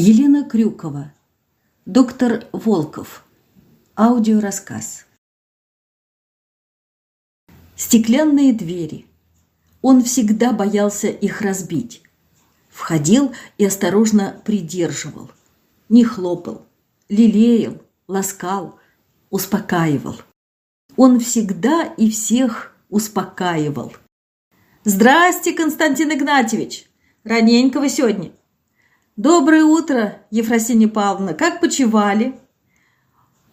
Елена Крюкова. Доктор Волков. Аудиорассказ. Стеклянные двери. Он всегда боялся их разбить. Входил и осторожно придерживал. Не хлопал, лелеял, ласкал, успокаивал. Он всегда и всех успокаивал. «Здрасте, Константин Игнатьевич! Раненько вы сегодня!» «Доброе утро, Ефросинья Павловна. Как почевали?»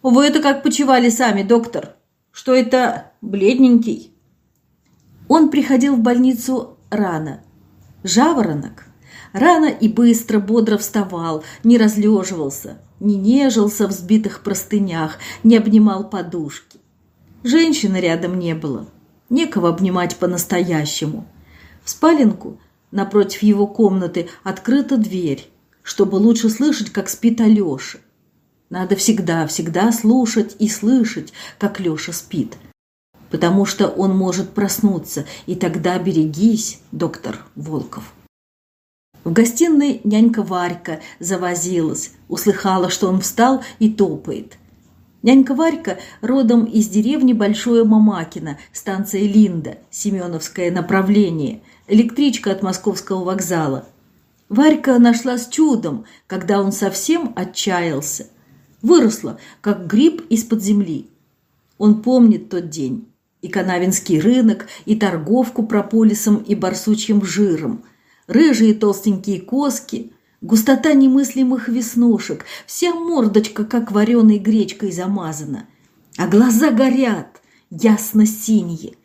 «Вы это как почевали сами, доктор? Что это бледненький?» Он приходил в больницу рано. Жаворонок. Рано и быстро, бодро вставал, не разлеживался, не нежился в сбитых простынях, не обнимал подушки. Женщины рядом не было. Некого обнимать по-настоящему. В спаленку напротив его комнаты открыта дверь чтобы лучше слышать, как спит Алёша. Надо всегда, всегда слушать и слышать, как Лёша спит. Потому что он может проснуться, и тогда берегись, доктор Волков. В гостиной нянька Варька завозилась, услыхала, что он встал и топает. Нянька Варька родом из деревни Большое Мамакино, станция Линда, Семеновское направление, электричка от московского вокзала – Варька нашлась чудом, когда он совсем отчаялся. Выросла, как гриб из-под земли. Он помнит тот день. И Канавинский рынок, и торговку прополисом и барсучьим жиром, рыжие толстенькие коски, густота немыслимых веснушек, вся мордочка, как вареной гречкой замазана. А глаза горят, ясно-синие.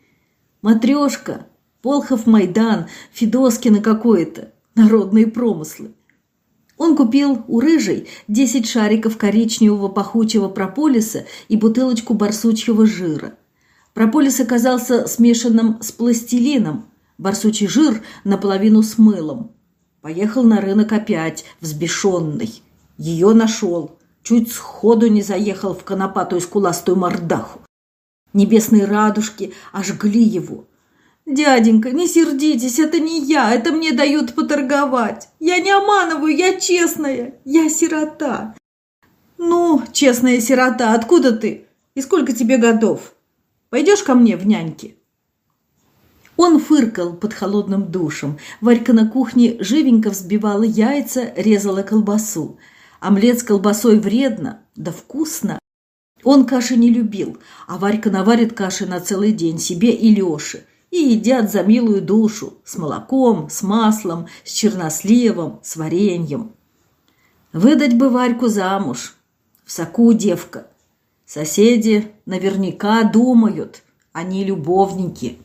Матрешка, Полхов Майдан, Федоскина какое-то народные промыслы. Он купил у рыжей 10 шариков коричневого пахучего прополиса и бутылочку барсучьего жира. Прополис оказался смешанным с пластилином, барсучий жир наполовину с мылом. Поехал на рынок опять, взбешенный. Ее нашел, чуть сходу не заехал в конопатую скуластую мордаху. Небесные радужки ожгли его – «Дяденька, не сердитесь, это не я, это мне дают поторговать. Я не обманываю, я честная, я сирота». «Ну, честная сирота, откуда ты? И сколько тебе годов? Пойдешь ко мне в няньки?» Он фыркал под холодным душем. Варька на кухне живенько взбивала яйца, резала колбасу. Омлет с колбасой вредно, да вкусно. Он каши не любил, а Варька наварит каши на целый день себе и Лёше и едят за милую душу с молоком, с маслом, с черносливом, с вареньем. Выдать бы Варьку замуж. В соку девка. Соседи наверняка думают, они любовники.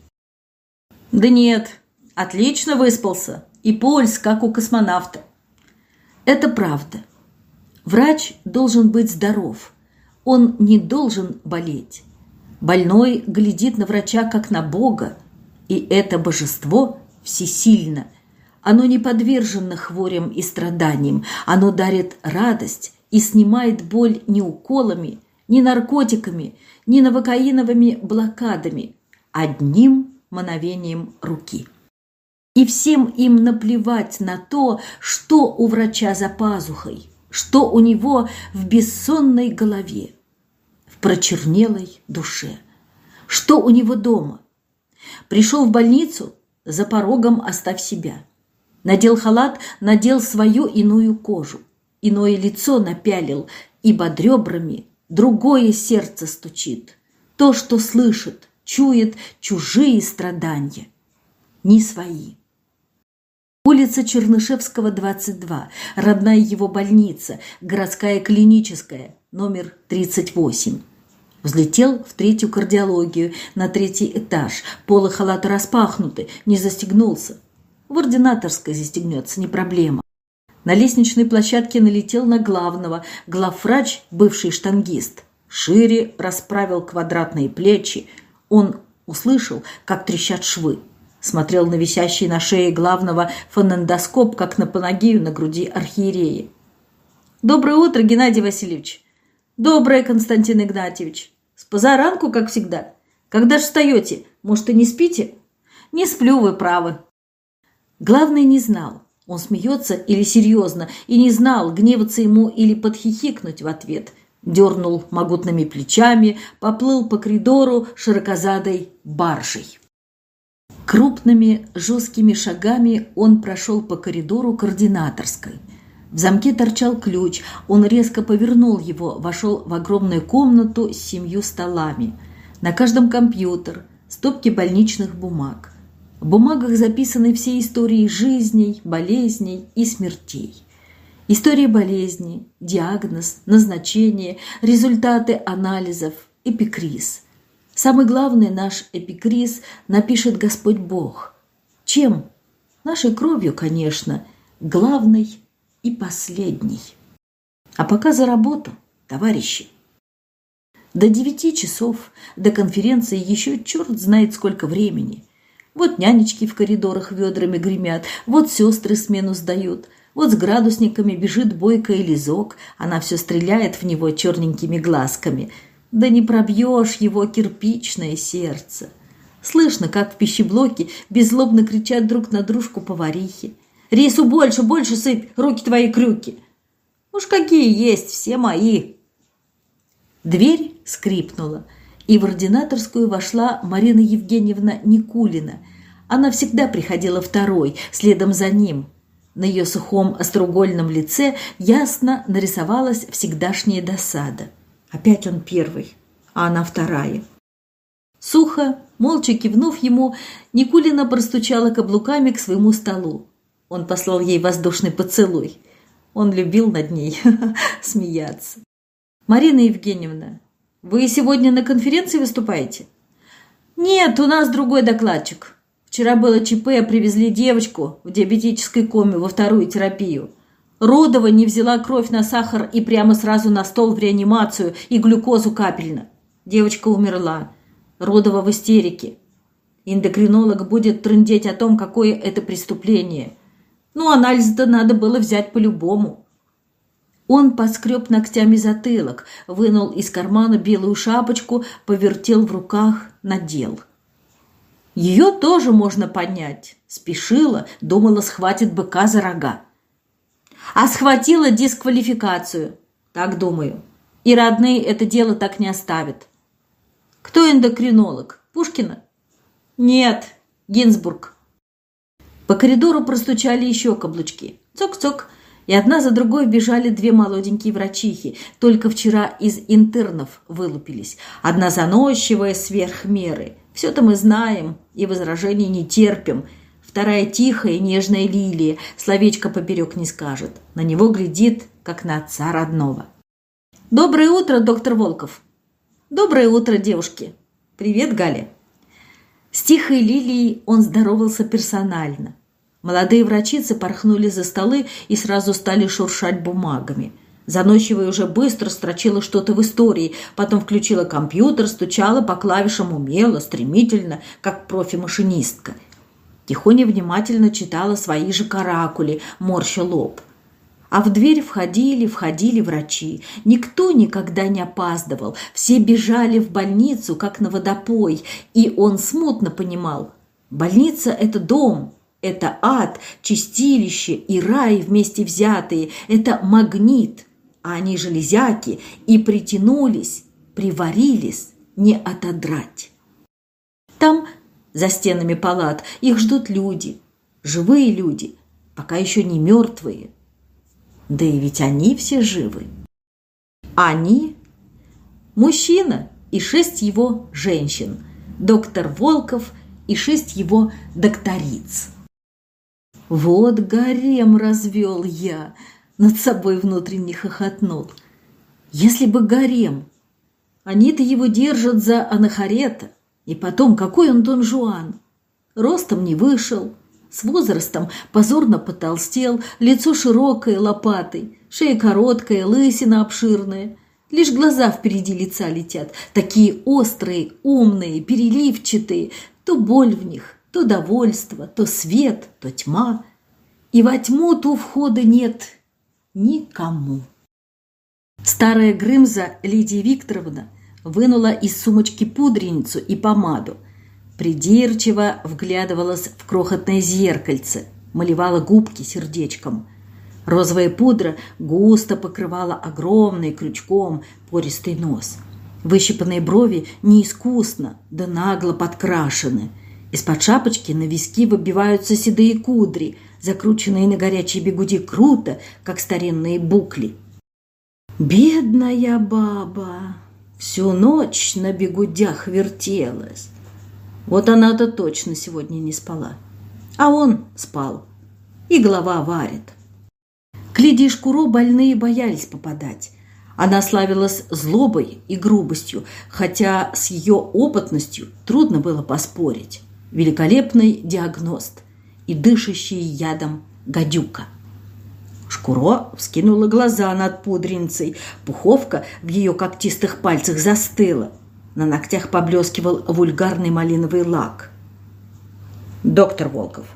Да нет, отлично выспался. И пульс, как у космонавта. Это правда. Врач должен быть здоров. Он не должен болеть. Больной глядит на врача, как на Бога, и это божество всесильно. Оно не подвержено хворям и страданиям. Оно дарит радость и снимает боль не уколами, не наркотиками, не новокаиновыми блокадами, одним мановением руки. И всем им наплевать на то, что у врача за пазухой, что у него в бессонной голове, в прочернелой душе, что у него дома – Пришел в больницу, за порогом оставь себя. Надел халат, надел свою иную кожу. Иное лицо напялил, и под ребрами другое сердце стучит. То, что слышит, чует чужие страдания, не свои. Улица Чернышевского, 22, родная его больница, городская клиническая, номер 38. Взлетел в третью кардиологию, на третий этаж. Полы халата распахнуты, не застегнулся. В ординаторской застегнется, не проблема. На лестничной площадке налетел на главного, главврач, бывший штангист. Шире расправил квадратные плечи. Он услышал, как трещат швы. Смотрел на висящий на шее главного фонендоскоп, как на панагию на груди архиерея. «Доброе утро, Геннадий Васильевич!» «Доброе, Константин Игнатьевич!» С позаранку, как всегда. Когда ж встаете? Может, и не спите? Не сплю, вы правы. Главный не знал, Он смеется или серьезно, и не знал, гневаться ему или подхихикнуть в ответ. Дернул могутными плечами, поплыл по коридору широкозадой баржей. Крупными жесткими шагами он прошел по коридору координаторской. В замке торчал ключ, он резко повернул его, вошел в огромную комнату с семью столами. На каждом компьютер, стопки больничных бумаг. В бумагах записаны все истории жизней, болезней и смертей. История болезни, диагноз, назначение, результаты анализов, эпикриз. Самый главный наш эпикриз напишет Господь Бог. Чем? Нашей кровью, конечно, главный и последний. А пока за работу, товарищи. До девяти часов, до конференции еще черт знает сколько времени. Вот нянечки в коридорах ведрами гремят, вот сестры смену сдают, вот с градусниками бежит бойкая лизок, она все стреляет в него черненькими глазками. Да не пробьешь его кирпичное сердце. Слышно, как в пищеблоке беззлобно кричат друг на дружку поварихи. «Рису больше, больше сыпь, руки твои крюки!» «Уж какие есть, все мои!» Дверь скрипнула, и в ординаторскую вошла Марина Евгеньевна Никулина. Она всегда приходила второй, следом за ним. На ее сухом остроугольном лице ясно нарисовалась всегдашняя досада. Опять он первый, а она вторая. Сухо, молча кивнув ему, Никулина простучала каблуками к своему столу. Он послал ей воздушный поцелуй. Он любил над ней смеяться. «Марина Евгеньевна, вы сегодня на конференции выступаете?» «Нет, у нас другой докладчик. Вчера было ЧП, привезли девочку в диабетической коме во вторую терапию. Родова не взяла кровь на сахар и прямо сразу на стол в реанимацию и глюкозу капельно. Девочка умерла. Родова в истерике. Эндокринолог будет трындеть о том, какое это преступление. Ну, анализ-то надо было взять по-любому. Он поскреб ногтями затылок, вынул из кармана белую шапочку, повертел в руках, надел. Ее тоже можно понять. Спешила, думала, схватит быка за рога. А схватила дисквалификацию. Так думаю. И родные это дело так не оставят. Кто эндокринолог? Пушкина? Нет, Гинзбург. По коридору простучали еще каблучки. Цок-цок и одна за другой бежали две молоденькие врачихи, только вчера из интернов вылупились. Одна заносчивая сверх меры. Все-то мы знаем и возражений не терпим. Вторая тихая, нежная лилия, словечко поперек не скажет. На него глядит, как на отца родного. «Доброе утро, доктор Волков!» «Доброе утро, девушки!» «Привет, Галя!» С тихой лилией он здоровался персонально – Молодые врачицы порхнули за столы и сразу стали шуршать бумагами. Заносчивая уже быстро строчила что-то в истории, потом включила компьютер, стучала по клавишам умело, стремительно, как профи-машинистка. Тихоня внимательно читала свои же каракули, морща лоб. А в дверь входили, входили врачи. Никто никогда не опаздывал. Все бежали в больницу, как на водопой. И он смутно понимал. Больница – это дом, это ад, чистилище и рай вместе взятые. Это магнит, а они железяки и притянулись, приварились, не отодрать. Там, за стенами палат, их ждут люди, живые люди, пока еще не мертвые. Да и ведь они все живы. Они – мужчина и шесть его женщин, доктор Волков и шесть его докториц. Вот гарем развел я, над собой внутренне хохотнул. Если бы гарем, они-то его держат за анахарета. И потом, какой он Дон Жуан? Ростом не вышел, с возрастом позорно потолстел, лицо широкое, лопатой, шея короткая, лысина обширная. Лишь глаза впереди лица летят, такие острые, умные, переливчатые, то боль в них, то довольство, то свет, то тьма. И во тьму ту входа нет никому. Старая Грымза Лидия Викторовна вынула из сумочки пудреницу и помаду, придирчиво вглядывалась в крохотное зеркальце, малевала губки сердечком. Розовая пудра густо покрывала огромный крючком пористый нос. Выщипанные брови неискусно, да нагло подкрашены. Из-под шапочки на виски выбиваются седые кудри, закрученные на горячей бегуди круто, как старинные букли. Бедная баба всю ночь на бегудях вертелась. Вот она-то точно сегодня не спала. А он спал. И голова варит. К Лидии Шкуро больные боялись попадать. Она славилась злобой и грубостью, хотя с ее опытностью трудно было поспорить. Великолепный диагност и дышащий ядом гадюка. Шкуро вскинула глаза над пудреницей. Пуховка в ее когтистых пальцах застыла. На ногтях поблескивал вульгарный малиновый лак. «Доктор Волков,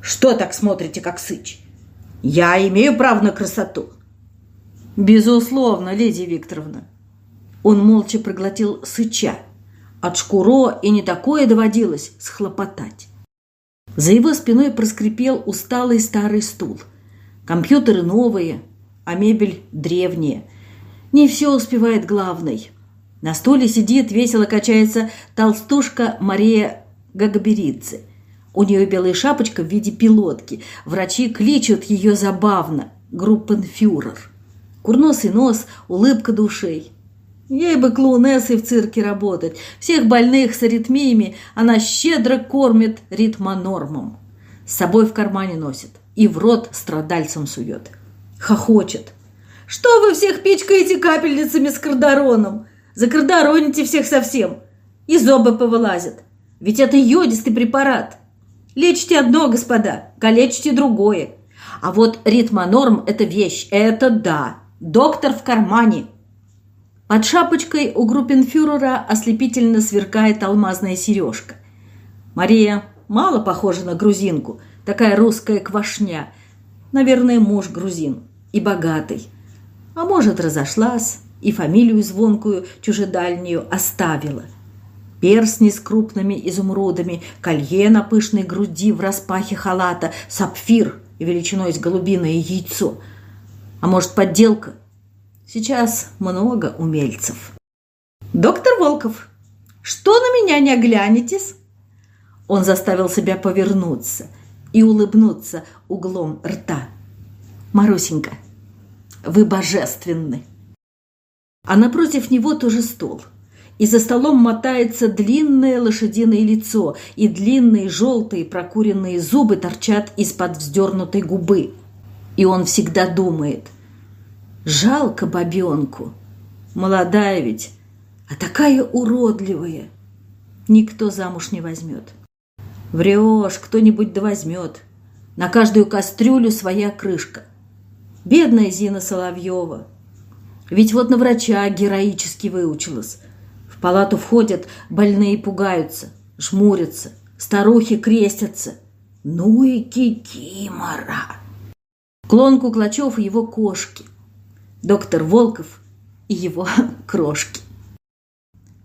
что так смотрите, как сыч? Я имею право на красоту!» «Безусловно, леди Викторовна». Он молча проглотил сыча. От шкуро и не такое доводилось схлопотать. За его спиной проскрипел усталый старый стул. Компьютеры новые, а мебель древняя. Не все успевает главный. На стуле сидит, весело качается толстушка Мария Гагаберидзе. У нее белая шапочка в виде пилотки. Врачи кличут ее забавно – группенфюрер. Курносый нос, улыбка душей. Ей бы клоунессой в цирке работать. Всех больных с аритмиями она щедро кормит ритмонормом. С собой в кармане носит и в рот страдальцам сует. Хохочет. «Что вы всех пичкаете капельницами с кардароном? Закардароните всех совсем. И зубы повылазят. Ведь это йодистый препарат. Лечите одно, господа, калечите другое. А вот ритмонорм – это вещь, это да. Доктор в кармане. Под шапочкой у группенфюрера ослепительно сверкает алмазная сережка. Мария мало похожа на грузинку, такая русская квашня. Наверное, муж грузин и богатый. А может, разошлась и фамилию звонкую чужедальнюю оставила. Персни с крупными изумрудами, колье на пышной груди в распахе халата, сапфир величиной с голубиное яйцо – а может, подделка? Сейчас много умельцев. «Доктор Волков, что на меня не оглянетесь?» Он заставил себя повернуться и улыбнуться углом рта. «Марусенька, вы божественны!» А напротив него тоже стол. И за столом мотается длинное лошадиное лицо, и длинные желтые прокуренные зубы торчат из-под вздернутой губы – и он всегда думает, жалко бабенку, молодая ведь, а такая уродливая. Никто замуж не возьмет. Врешь, кто-нибудь да возьмет. На каждую кастрюлю своя крышка. Бедная Зина Соловьева. Ведь вот на врача героически выучилась. В палату входят, больные пугаются, жмурятся, старухи крестятся. Ну и кикимора! Клон Куклачев и его кошки. Доктор Волков и его крошки.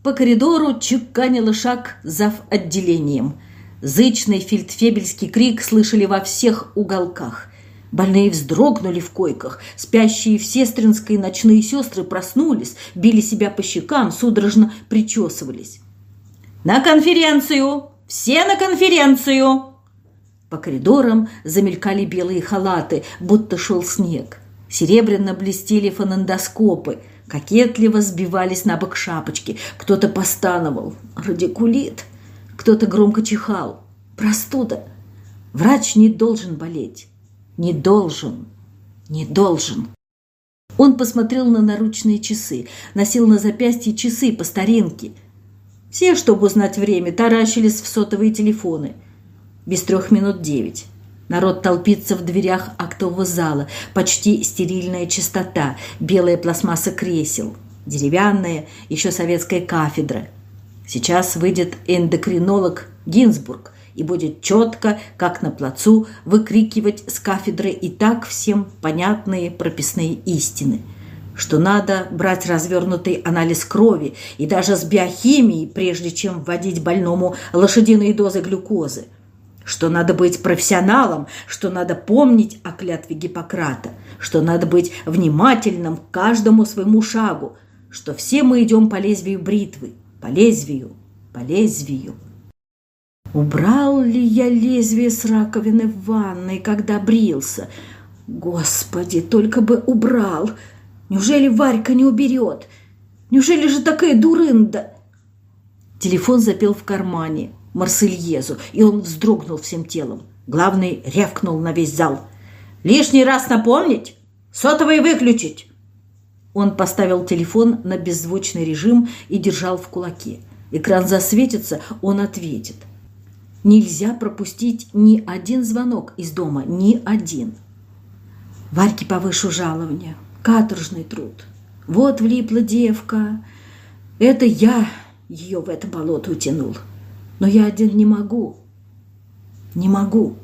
По коридору чеканила шаг зав. отделением. Зычный фельдфебельский крик слышали во всех уголках. Больные вздрогнули в койках. Спящие в сестринской ночные сестры проснулись, били себя по щекам, судорожно причесывались. «На конференцию! Все на конференцию!» По коридорам замелькали белые халаты, будто шел снег. Серебряно блестели фонендоскопы, кокетливо сбивались на бок шапочки. Кто-то постановал «Радикулит», кто-то громко чихал. «Простуда». Врач не должен болеть. Не должен. Не должен. Он посмотрел на наручные часы, носил на запястье часы по старинке. Все, чтобы узнать время, таращились в сотовые телефоны – без трех минут девять. Народ толпится в дверях актового зала. Почти стерильная чистота, белая пластмасса кресел, деревянная, еще советская кафедра. Сейчас выйдет эндокринолог Гинзбург и будет четко, как на плацу, выкрикивать с кафедры и так всем понятные прописные истины – что надо брать развернутый анализ крови и даже с биохимией, прежде чем вводить больному лошадиные дозы глюкозы – что надо быть профессионалом, что надо помнить о клятве Гиппократа, что надо быть внимательным к каждому своему шагу, что все мы идем по лезвию бритвы, по лезвию, по лезвию. Убрал ли я лезвие с раковины в ванной, когда брился? Господи, только бы убрал! Неужели Варька не уберет? Неужели же такая дурында? Телефон запел в кармане. Марсельезу, и он вздрогнул всем телом. Главный рявкнул на весь зал. «Лишний раз напомнить? Сотовый выключить!» Он поставил телефон на беззвучный режим и держал в кулаке. Экран засветится, он ответит. Нельзя пропустить ни один звонок из дома, ни один. Варьке повышу жалование. Каторжный труд. Вот влипла девка. Это я ее в это болото утянул. Но я один не могу. Не могу.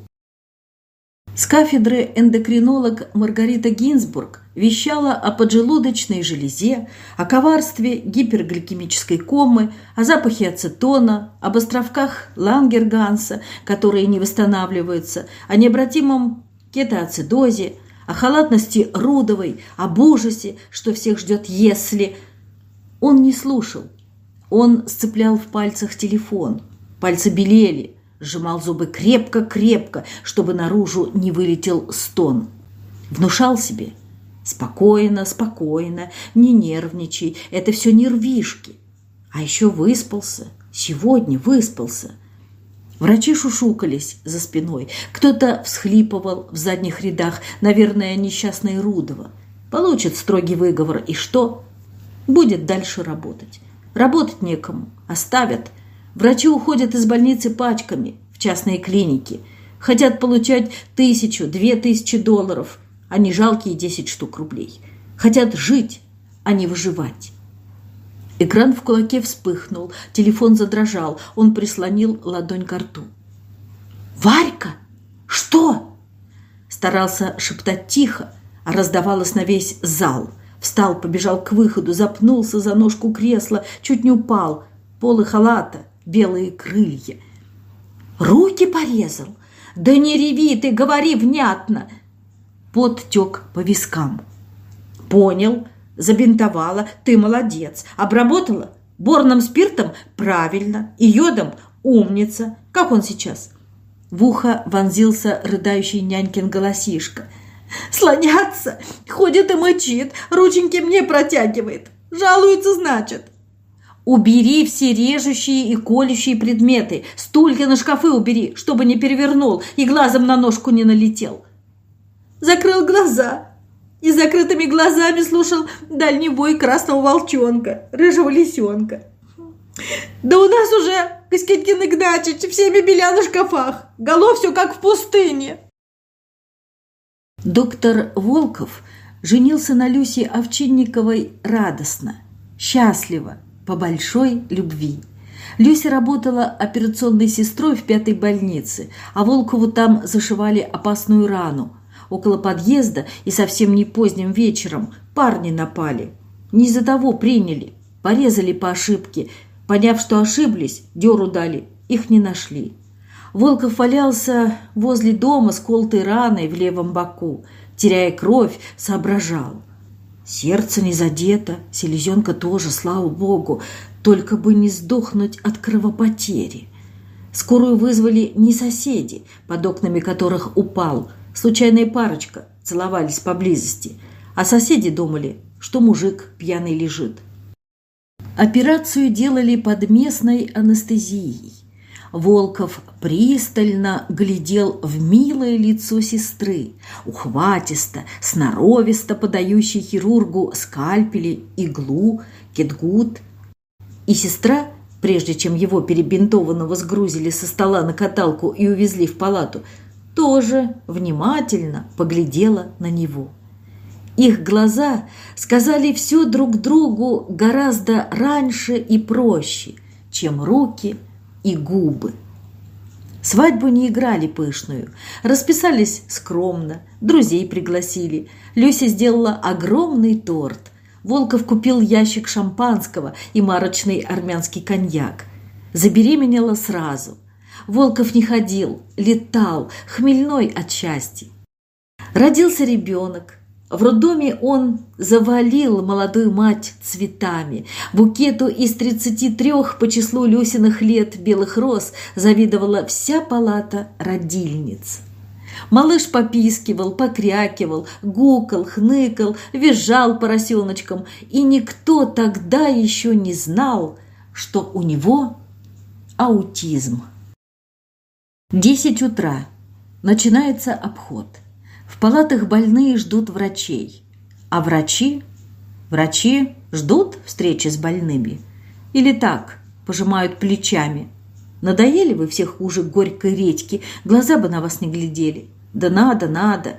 С кафедры эндокринолог Маргарита Гинзбург вещала о поджелудочной железе, о коварстве гипергликемической комы, о запахе ацетона, об островках Лангерганса, которые не восстанавливаются, о необратимом кетоацидозе, о халатности Рудовой, об ужасе, что всех ждет «если». Он не слушал. Он сцеплял в пальцах телефон – Пальцы белели, сжимал зубы крепко-крепко, чтобы наружу не вылетел стон. Внушал себе «Спокойно, спокойно, не нервничай, это все нервишки». А еще выспался, сегодня выспался. Врачи шушукались за спиной. Кто-то всхлипывал в задних рядах, наверное, несчастный Рудова. Получит строгий выговор, и что? Будет дальше работать. Работать некому, оставят, Врачи уходят из больницы пачками в частные клиники. Хотят получать тысячу, две тысячи долларов, а не жалкие десять штук рублей. Хотят жить, а не выживать. Экран в кулаке вспыхнул, телефон задрожал, он прислонил ладонь к рту. «Варька! Что?» Старался шептать тихо, а раздавалось на весь зал. Встал, побежал к выходу, запнулся за ножку кресла, чуть не упал. Полы халата белые крылья. Руки порезал? Да не реви ты, говори внятно. Пот тек по вискам. Понял, забинтовала, ты молодец. Обработала? Борным спиртом? Правильно. И йодом? Умница. Как он сейчас? В ухо вонзился рыдающий нянькин голосишка. Слоняться, ходит и мычит, рученьки мне протягивает. Жалуется, значит. Убери все режущие и колющие предметы. Стулья на шкафы убери, чтобы не перевернул и глазом на ножку не налетел. Закрыл глаза и закрытыми глазами слушал дальний вой красного волчонка, рыжего лисенка. Да у нас уже, Коскеткин Игнатьевич, все мебеля на шкафах. Голов все как в пустыне. Доктор Волков женился на Люсе Овчинниковой радостно, счастливо – по большой любви. Люся работала операционной сестрой в пятой больнице, а Волкову там зашивали опасную рану. Около подъезда и совсем не поздним вечером парни напали. Не из-за того приняли, порезали по ошибке. Поняв, что ошиблись, дёру дали, их не нашли. Волков валялся возле дома с колтой раной в левом боку. Теряя кровь, соображал. Сердце не задето, селезенка тоже, слава богу, только бы не сдохнуть от кровопотери. Скорую вызвали не соседи, под окнами которых упал, случайная парочка, целовались поблизости, а соседи думали, что мужик пьяный лежит. Операцию делали под местной анестезией. Волков пристально глядел в милое лицо сестры, ухватисто, сноровисто подающей хирургу скальпели, иглу, кетгут. И сестра, прежде чем его перебинтованного сгрузили со стола на каталку и увезли в палату, тоже внимательно поглядела на него. Их глаза сказали все друг другу гораздо раньше и проще, чем руки – и губы. Свадьбу не играли пышную, расписались скромно, друзей пригласили. Люся сделала огромный торт. Волков купил ящик шампанского и марочный армянский коньяк. Забеременела сразу. Волков не ходил, летал, хмельной от счастья. Родился ребенок. В роддоме он завалил молодую мать цветами. Букету из 33 по числу Люсиных лет белых роз завидовала вся палата родильниц. Малыш попискивал, покрякивал, гукал, хныкал, визжал поросеночком, и никто тогда еще не знал, что у него аутизм. Десять утра. Начинается обход. В палатах больные ждут врачей. А врачи? Врачи ждут встречи с больными? Или так, пожимают плечами? Надоели вы всех хуже горькой редьки, глаза бы на вас не глядели. Да надо, надо.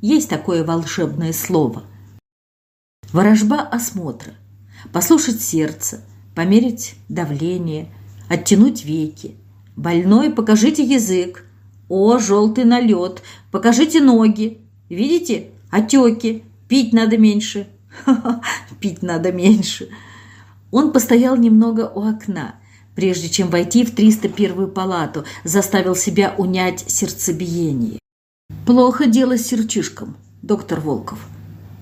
Есть такое волшебное слово. Ворожба осмотра. Послушать сердце, померить давление, оттянуть веки, Больной, покажите язык. О, желтый налет. Покажите ноги. Видите? Отеки. Пить надо меньше. пить надо меньше. Он постоял немного у окна, прежде чем войти в 301-ю палату, заставил себя унять сердцебиение. Плохо дело с серчишком, доктор Волков.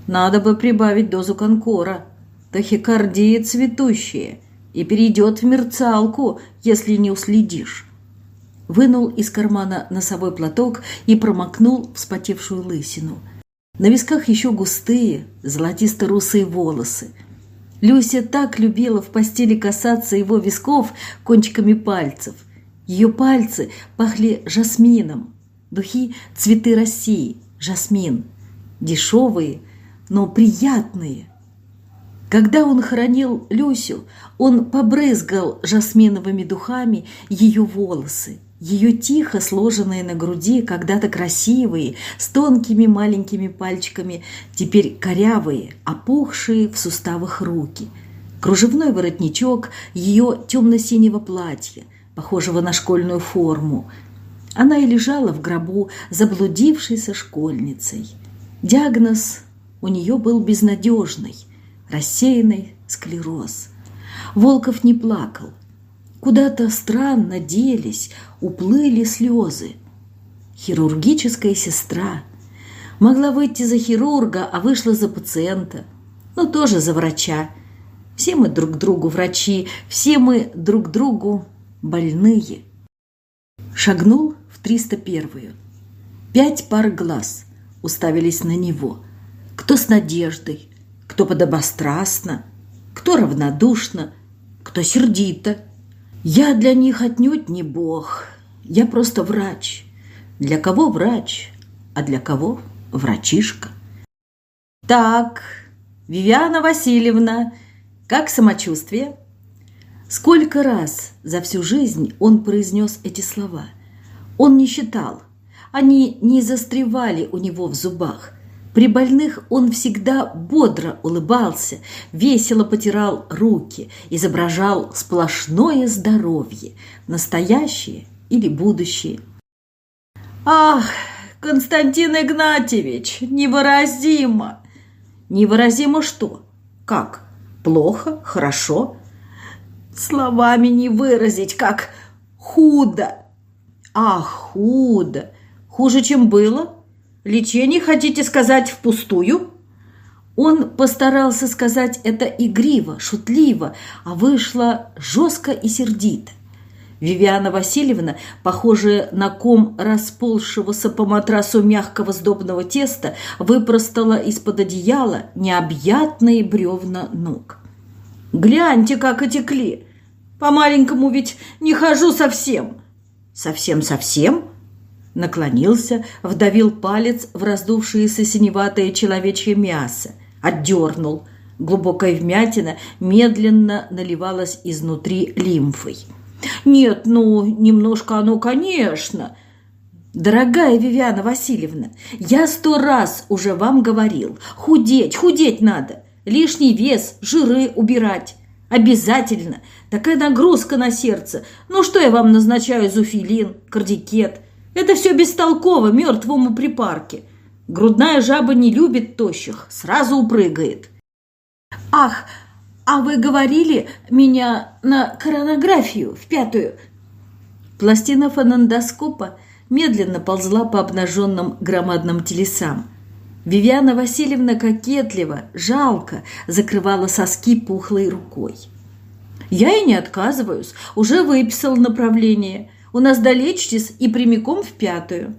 Надо бы прибавить дозу конкора. Тахикардия цветущая и перейдет в мерцалку, если не уследишь вынул из кармана носовой платок и промокнул вспотевшую лысину. На висках еще густые, золотисто-русые волосы. Люся так любила в постели касаться его висков кончиками пальцев. Ее пальцы пахли жасмином. Духи – цветы России, жасмин. Дешевые, но приятные. Когда он хоронил Люсю, он побрызгал жасминовыми духами ее волосы – ее тихо сложенные на груди, когда-то красивые, с тонкими маленькими пальчиками, теперь корявые, опухшие в суставах руки. Кружевной воротничок ее темно-синего платья, похожего на школьную форму. Она и лежала в гробу заблудившейся школьницей. Диагноз у нее был безнадежный, рассеянный склероз. Волков не плакал, Куда-то странно делись, уплыли слезы. Хирургическая сестра. Могла выйти за хирурга, а вышла за пациента. Ну, тоже за врача. Все мы друг другу врачи, все мы друг другу больные. Шагнул в 301-ю. Пять пар глаз уставились на него. Кто с надеждой, кто подобострастно, кто равнодушно, кто сердито – я для них отнюдь не бог, я просто врач. Для кого врач, а для кого врачишка? Так, Вивиана Васильевна, как самочувствие? Сколько раз за всю жизнь он произнес эти слова? Он не считал. Они не застревали у него в зубах. При больных он всегда бодро улыбался, весело потирал руки, изображал сплошное здоровье, настоящее или будущее. «Ах, Константин Игнатьевич, невыразимо!» «Невыразимо что? Как? Плохо? Хорошо?» «Словами не выразить, как худо!» «Ах, худо! Хуже, чем было?» Лечение, хотите сказать, впустую?» Он постарался сказать это игриво, шутливо, а вышло жестко и сердито. Вивиана Васильевна, похожая на ком расползшегося по матрасу мягкого сдобного теста, выпростала из-под одеяла необъятные бревна ног. «Гляньте, как отекли! По-маленькому ведь не хожу совсем!» «Совсем-совсем?» Наклонился, вдавил палец в раздувшееся синеватое человечье мясо, отдернул. Глубокая вмятина медленно наливалась изнутри лимфой. «Нет, ну, немножко оно, конечно!» «Дорогая Вивиана Васильевна, я сто раз уже вам говорил, худеть, худеть надо, лишний вес, жиры убирать. Обязательно. Такая нагрузка на сердце. Ну что я вам назначаю, зуфилин, кардикет? Это все бестолково мертвому припарке. Грудная жаба не любит тощих, сразу упрыгает. Ах, а вы говорили меня на коронографию в пятую? Пластина фонендоскопа медленно ползла по обнаженным громадным телесам. Вивиана Васильевна кокетливо, жалко закрывала соски пухлой рукой. «Я и не отказываюсь, уже выписал направление. У нас долечитесь и прямиком в пятую».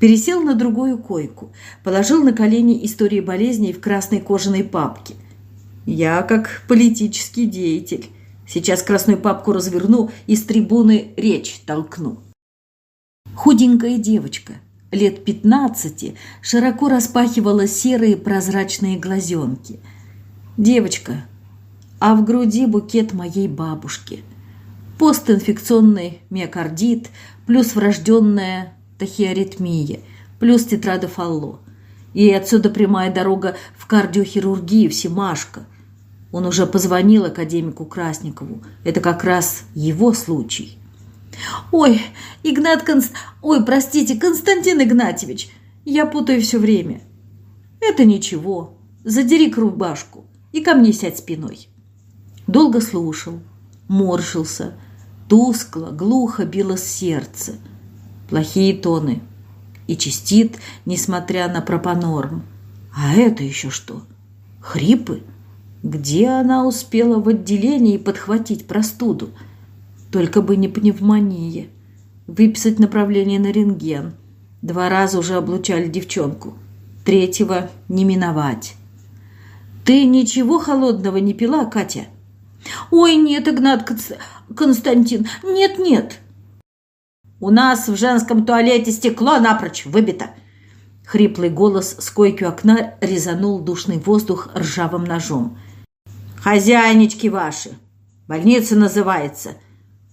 Пересел на другую койку, положил на колени истории болезней в красной кожаной папке. Я как политический деятель. Сейчас красную папку разверну и с трибуны речь толкну. Худенькая девочка, лет пятнадцати, широко распахивала серые прозрачные глазенки. Девочка, а в груди букет моей бабушки. Постинфекционный миокардит плюс врожденная тахиаритмия, плюс тетрадофалло. И отсюда прямая дорога в кардиохирургию, в Семашко. Он уже позвонил академику Красникову. Это как раз его случай. «Ой, Игнат Конст... Ой, простите, Константин Игнатьевич, я путаю все время». «Это ничего. Задери рубашку и ко мне сядь спиной». Долго слушал, морщился, тускло, глухо било сердце – плохие тоны. И чистит, несмотря на пропанорм. А это еще что? Хрипы? Где она успела в отделении подхватить простуду? Только бы не пневмония. Выписать направление на рентген. Два раза уже облучали девчонку. Третьего не миновать. «Ты ничего холодного не пила, Катя?» «Ой, нет, Игнат Константин, нет-нет!» У нас в женском туалете стекло напрочь выбито!» Хриплый голос с койки окна резанул душный воздух ржавым ножом. «Хозяйнички ваши! Больница называется.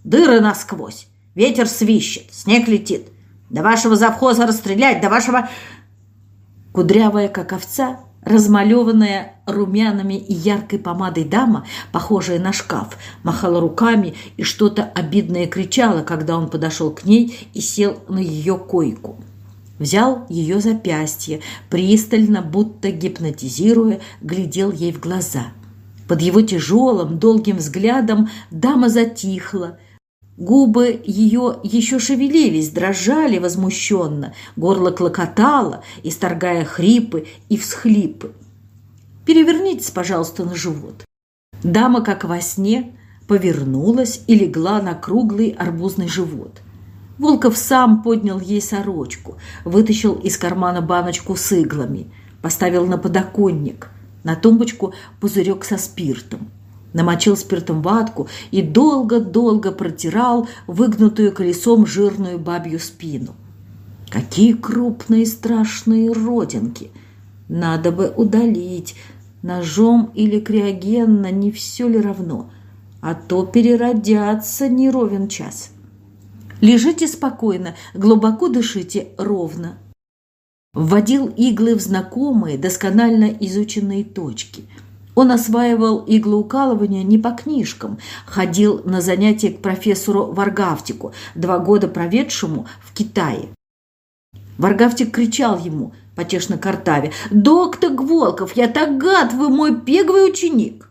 Дыры насквозь. Ветер свищет, снег летит. До вашего завхоза расстрелять, до вашего...» Кудрявая, как овца, Размалеванная румянами и яркой помадой дама, похожая на шкаф, махала руками и что-то обидное кричала, когда он подошел к ней и сел на ее койку. Взял ее запястье, пристально, будто гипнотизируя, глядел ей в глаза. Под его тяжелым, долгим взглядом дама затихла, Губы ее еще шевелились, дрожали возмущенно, горло клокотало, исторгая хрипы и всхлипы. «Перевернитесь, пожалуйста, на живот». Дама, как во сне, повернулась и легла на круглый арбузный живот. Волков сам поднял ей сорочку, вытащил из кармана баночку с иглами, поставил на подоконник, на тумбочку пузырек со спиртом намочил спиртом ватку и долго-долго протирал выгнутую колесом жирную бабью спину. Какие крупные страшные родинки! Надо бы удалить. Ножом или криогенно не все ли равно, а то переродятся не ровен час. Лежите спокойно, глубоко дышите ровно. Вводил иглы в знакомые, досконально изученные точки – он осваивал иглоукалывание не по книжкам, ходил на занятия к профессору Варгавтику, два года проведшему в Китае. Варгавтик кричал ему, потешно картаве, «Доктор Гволков, я так гад, вы мой пеговый ученик!»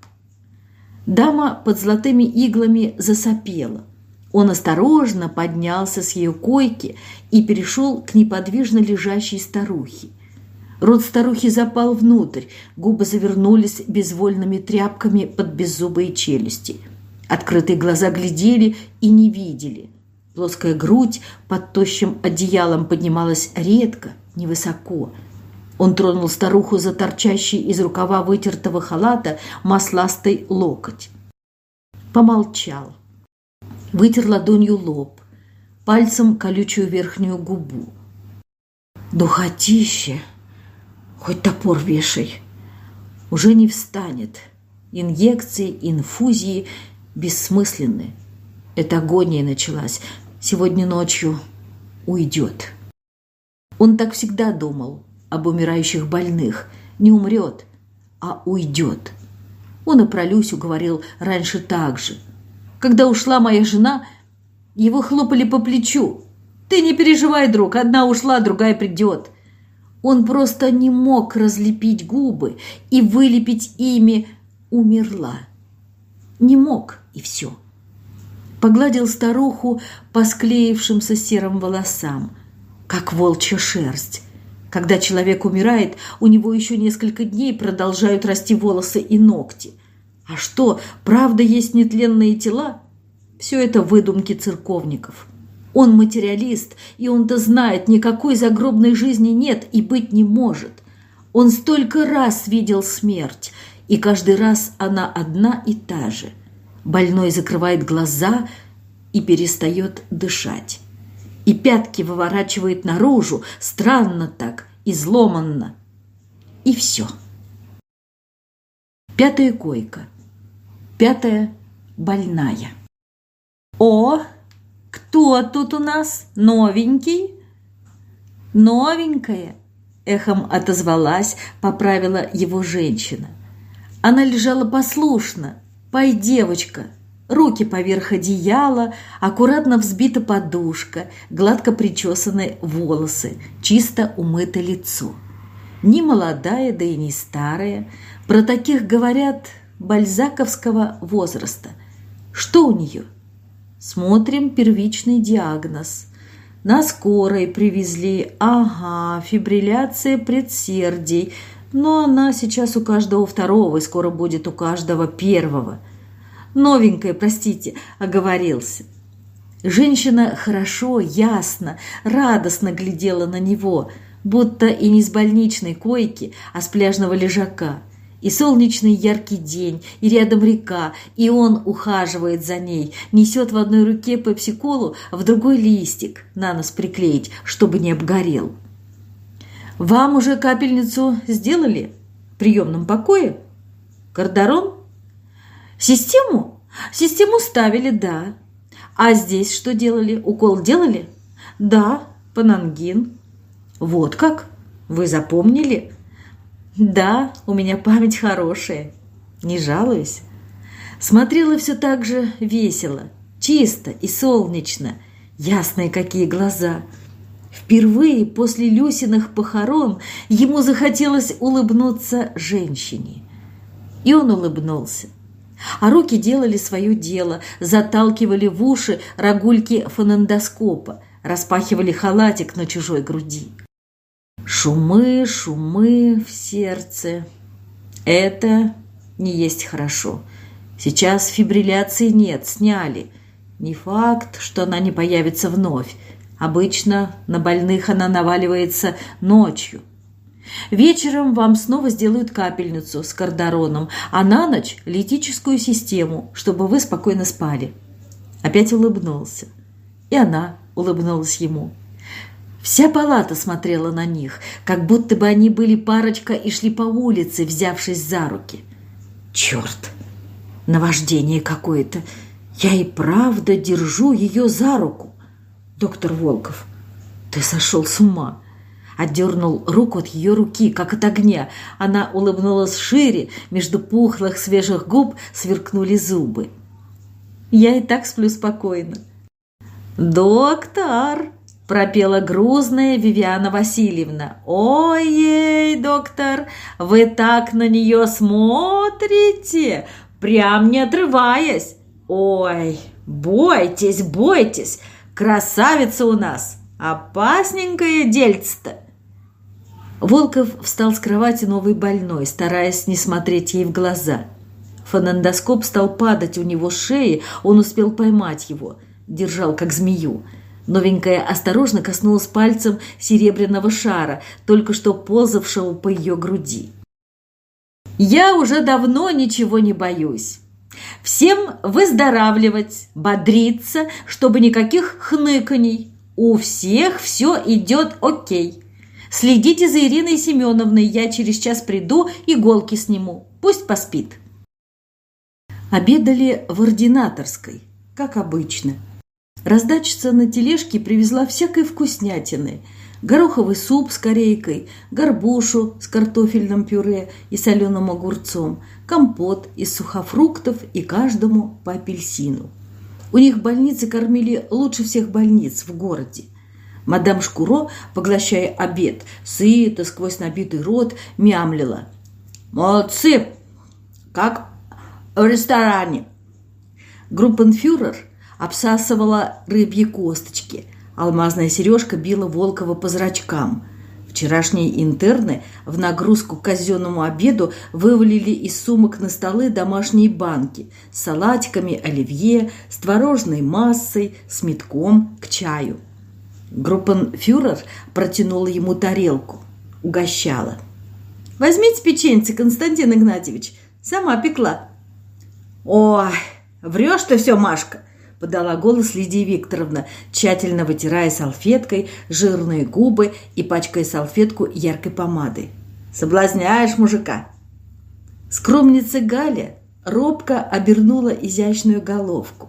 Дама под золотыми иглами засопела. Он осторожно поднялся с ее койки и перешел к неподвижно лежащей старухе. Рот старухи запал внутрь, губы завернулись безвольными тряпками под беззубые челюсти. Открытые глаза глядели и не видели. Плоская грудь под тощим одеялом поднималась редко, невысоко. Он тронул старуху за торчащий из рукава вытертого халата масластый локоть. Помолчал. Вытер ладонью лоб, пальцем колючую верхнюю губу. «Духотище!» Хоть топор вешай. Уже не встанет. Инъекции, инфузии бессмысленны. Эта агония началась. Сегодня ночью уйдет. Он так всегда думал об умирающих больных. Не умрет, а уйдет. Он и про Люсю говорил раньше так же. Когда ушла моя жена, его хлопали по плечу. «Ты не переживай, друг, одна ушла, другая придет». Он просто не мог разлепить губы и вылепить ими «умерла». Не мог, и все. Погладил старуху по склеившимся серым волосам, как волчья шерсть. Когда человек умирает, у него еще несколько дней продолжают расти волосы и ногти. А что, правда есть нетленные тела? Все это выдумки церковников. Он материалист, и он-то знает, никакой загробной жизни нет и быть не может. Он столько раз видел смерть, и каждый раз она одна и та же. Больной закрывает глаза и перестает дышать. И пятки выворачивает наружу, странно так, изломанно. И все. Пятая койка. Пятая больная. «О, кто тут у нас? Новенький?» «Новенькая!» – эхом отозвалась, поправила его женщина. Она лежала послушно. «Пой, девочка!» Руки поверх одеяла, аккуратно взбита подушка, гладко причесанные волосы, чисто умыто лицо. Не молодая, да и не старая. Про таких говорят бальзаковского возраста. Что у нее? Смотрим первичный диагноз. На скорой привезли. Ага, фибрилляция предсердий. Но она сейчас у каждого второго и скоро будет у каждого первого. Новенькая, простите, оговорился. Женщина хорошо, ясно, радостно глядела на него, будто и не с больничной койки, а с пляжного лежака – и солнечный яркий день, и рядом река, и он ухаживает за ней, несет в одной руке пепсиколу, а в другой листик на нос приклеить, чтобы не обгорел. «Вам уже капельницу сделали? В приемном покое? Кардарон? Систему? Систему ставили, да. А здесь что делали? Укол делали? Да, панангин. Вот как? Вы запомнили?» Да, у меня память хорошая. Не жалуюсь. Смотрела все так же весело, чисто и солнечно. Ясные какие глаза. Впервые после Люсиных похорон ему захотелось улыбнуться женщине. И он улыбнулся. А руки делали свое дело, заталкивали в уши рогульки фонендоскопа, распахивали халатик на чужой груди. Шумы, шумы в сердце. Это не есть хорошо. Сейчас фибрилляции нет, сняли. Не факт, что она не появится вновь. Обычно на больных она наваливается ночью. Вечером вам снова сделают капельницу с кардароном, а на ночь – литическую систему, чтобы вы спокойно спали. Опять улыбнулся. И она улыбнулась ему. Вся палата смотрела на них, как будто бы они были парочка и шли по улице, взявшись за руки. Черт! Наваждение какое-то! Я и правда держу ее за руку. Доктор Волков, ты сошел с ума. Отдернул руку от ее руки, как от огня. Она улыбнулась шире, между пухлых свежих губ сверкнули зубы. Я и так сплю спокойно. «Доктор!» Пропела грузная Вивиана Васильевна. «Ой-ей, доктор, вы так на нее смотрите, прям не отрываясь. Ой, бойтесь, бойтесь, красавица у нас, опасненькое дельце-то». Волков встал с кровати новой больной, стараясь не смотреть ей в глаза. Фонендоскоп стал падать у него с шеи, он успел поймать его, держал как змею. Новенькая осторожно коснулась пальцем серебряного шара, только что ползавшего по ее груди. «Я уже давно ничего не боюсь. Всем выздоравливать, бодриться, чтобы никаких хныканий. У всех все идет окей. Следите за Ириной Семеновной, я через час приду, иголки сниму. Пусть поспит». Обедали в ординаторской, как обычно – Раздачица на тележке привезла всякой вкуснятины. Гороховый суп с корейкой, горбушу с картофельным пюре и соленым огурцом, компот из сухофруктов и каждому по апельсину. У них больницы кормили лучше всех больниц в городе. Мадам Шкуро, поглощая обед, сыто сквозь набитый рот, мямлила. «Молодцы! Как в ресторане!» Группенфюрер – обсасывала рыбьи косточки. Алмазная сережка била Волкова по зрачкам. Вчерашние интерны в нагрузку к казенному обеду вывалили из сумок на столы домашние банки с салатиками оливье, с творожной массой, с метком к чаю. Группенфюрер протянула ему тарелку, угощала. «Возьмите печеньце, Константин Игнатьевич, сама пекла». «Ой, врешь ты все, Машка!» – подала голос Лидия Викторовна, тщательно вытирая салфеткой жирные губы и пачкая салфетку яркой помадой. «Соблазняешь мужика!» Скромница Галя робко обернула изящную головку.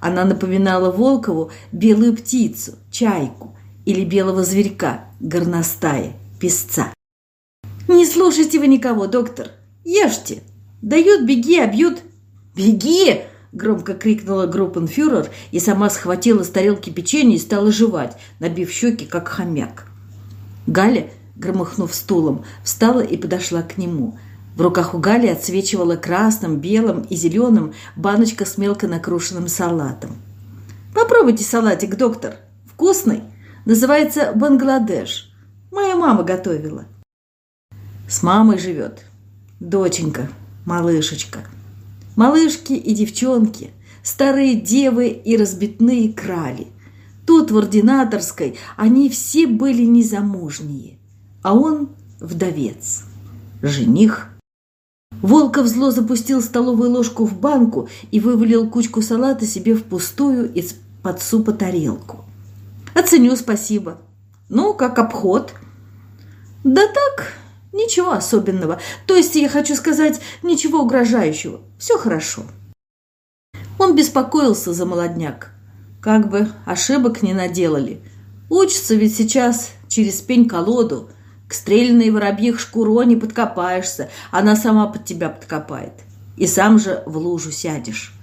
Она напоминала Волкову белую птицу, чайку или белого зверька, горностая, песца. «Не слушайте вы никого, доктор! Ешьте! Дают, беги, а бьют...» «Беги!» Громко крикнула группенфюрер и сама схватила с тарелки печенье и стала жевать, набив щеки, как хомяк. Галя, громыхнув стулом, встала и подошла к нему. В руках у Гали отсвечивала красным, белым и зеленым баночка с мелко накрушенным салатом. «Попробуйте салатик, доктор. Вкусный. Называется Бангладеш. Моя мама готовила». «С мамой живет. Доченька, малышечка», Малышки и девчонки, старые девы и разбитные крали. Тут, в ординаторской, они все были незамужние, а он вдовец, жених. Волков зло запустил столовую ложку в банку и вывалил кучку салата себе в пустую из-под супа тарелку. «Оценю, спасибо. Ну, как обход?» «Да так, Ничего особенного. То есть, я хочу сказать, ничего угрожающего. Все хорошо. Он беспокоился за молодняк. Как бы ошибок не наделали. Учится ведь сейчас через пень-колоду. К стрельной воробьих шкуру не подкопаешься. Она сама под тебя подкопает. И сам же в лужу сядешь.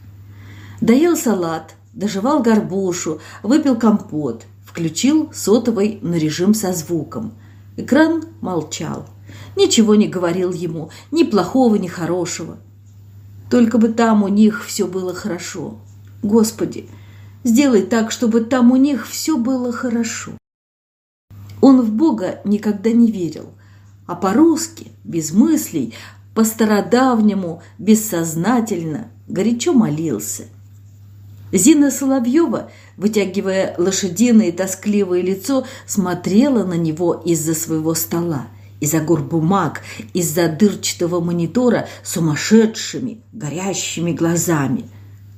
Доел салат, доживал горбушу, выпил компот, включил сотовый на режим со звуком. Экран молчал ничего не говорил ему, ни плохого, ни хорошего. Только бы там у них все было хорошо. Господи, сделай так, чтобы там у них все было хорошо. Он в Бога никогда не верил, а по-русски, без мыслей, по-стародавнему, бессознательно, горячо молился. Зина Соловьева, вытягивая лошадиное тоскливое лицо, смотрела на него из-за своего стола – из-за гор бумаг, из-за дырчатого монитора сумасшедшими, горящими глазами.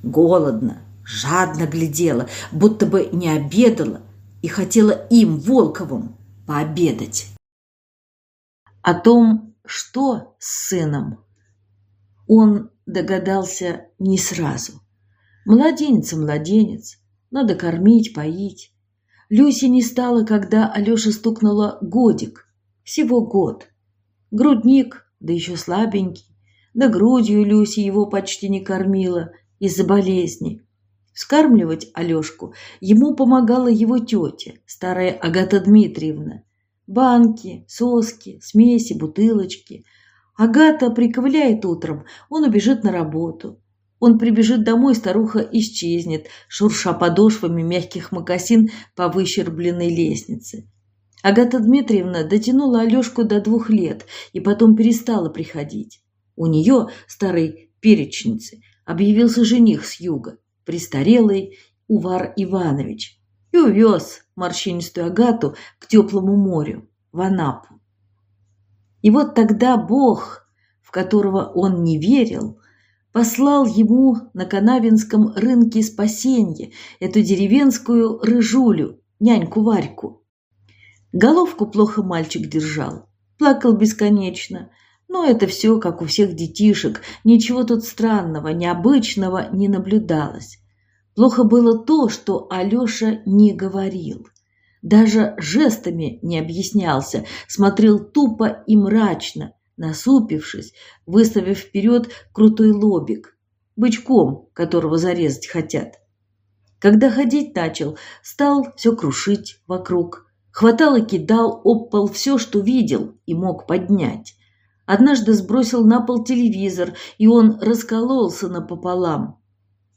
Голодно, жадно глядела, будто бы не обедала и хотела им, Волковым, пообедать. О том, что с сыном, он догадался не сразу. Младенец и младенец, надо кормить, поить. Люси не стало, когда Алёша стукнула годик. Всего год. Грудник, да еще слабенький. Да грудью Люси его почти не кормила из-за болезни. Вскармливать Алешку ему помогала его тетя, старая Агата Дмитриевна. Банки, соски, смеси, бутылочки. Агата приковыляет утром, он убежит на работу. Он прибежит домой, старуха исчезнет, шурша подошвами мягких мокасин по выщербленной лестнице. Агата Дмитриевна дотянула Алешку до двух лет и потом перестала приходить. У нее, старой перечницы, объявился жених с юга, престарелый Увар Иванович, и увез морщинистую Агату к теплому морю, в Анапу. И вот тогда Бог, в которого он не верил, послал ему на канавинском рынке спасенье эту деревенскую рыжулю, няньку Варьку. Головку плохо мальчик держал. Плакал бесконечно. Но это все, как у всех детишек. Ничего тут странного, необычного не наблюдалось. Плохо было то, что Алеша не говорил. Даже жестами не объяснялся, смотрел тупо и мрачно, насупившись, выставив вперед крутой лобик, бычком, которого зарезать хотят. Когда ходить начал, стал все крушить вокруг, Хватал и кидал об пол все, что видел и мог поднять. Однажды сбросил на пол телевизор, и он раскололся напополам.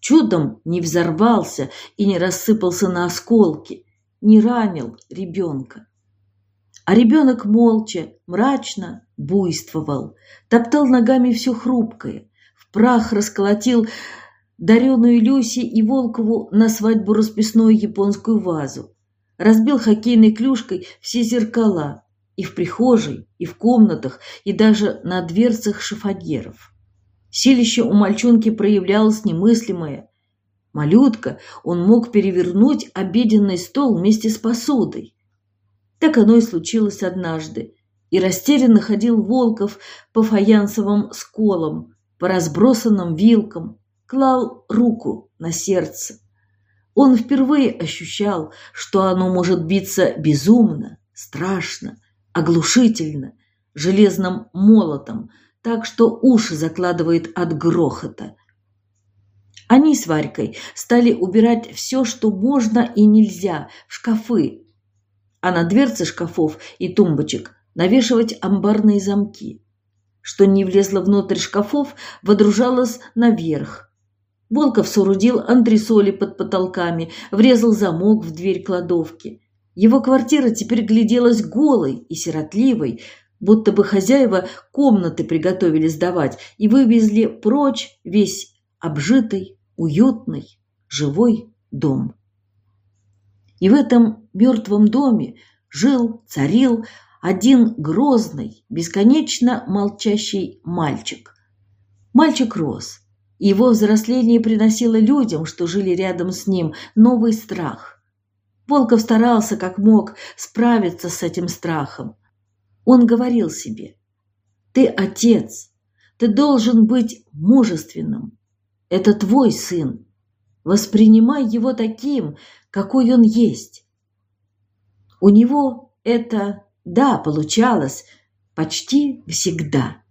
чудом не взорвался и не рассыпался на осколки, не ранил ребенка. А ребенок молча, мрачно буйствовал, топтал ногами все хрупкое, в прах расколотил дареную Люси и Волкову на свадьбу расписную японскую вазу, разбил хоккейной клюшкой все зеркала и в прихожей, и в комнатах, и даже на дверцах шифоньеров. Силище у мальчонки проявлялось немыслимое. Малютка, он мог перевернуть обеденный стол вместе с посудой. Так оно и случилось однажды. И растерянно ходил Волков по фаянсовым сколам, по разбросанным вилкам, клал руку на сердце. Он впервые ощущал, что оно может биться безумно, страшно, оглушительно, железным молотом, так что уши закладывает от грохота. Они с Варькой стали убирать все, что можно и нельзя, в шкафы, а на дверцы шкафов и тумбочек навешивать амбарные замки. Что не влезло внутрь шкафов, водружалось наверх. Волков соорудил антресоли под потолками, врезал замок в дверь кладовки. Его квартира теперь гляделась голой и сиротливой, будто бы хозяева комнаты приготовили сдавать и вывезли прочь весь обжитый, уютный, живой дом. И в этом мертвом доме жил, царил один грозный, бесконечно молчащий мальчик. Мальчик рос, его взросление приносило людям, что жили рядом с ним, новый страх. Волков старался как мог справиться с этим страхом. Он говорил себе, «Ты отец, ты должен быть мужественным. Это твой сын. Воспринимай его таким, какой он есть. У него это, да, получалось почти всегда.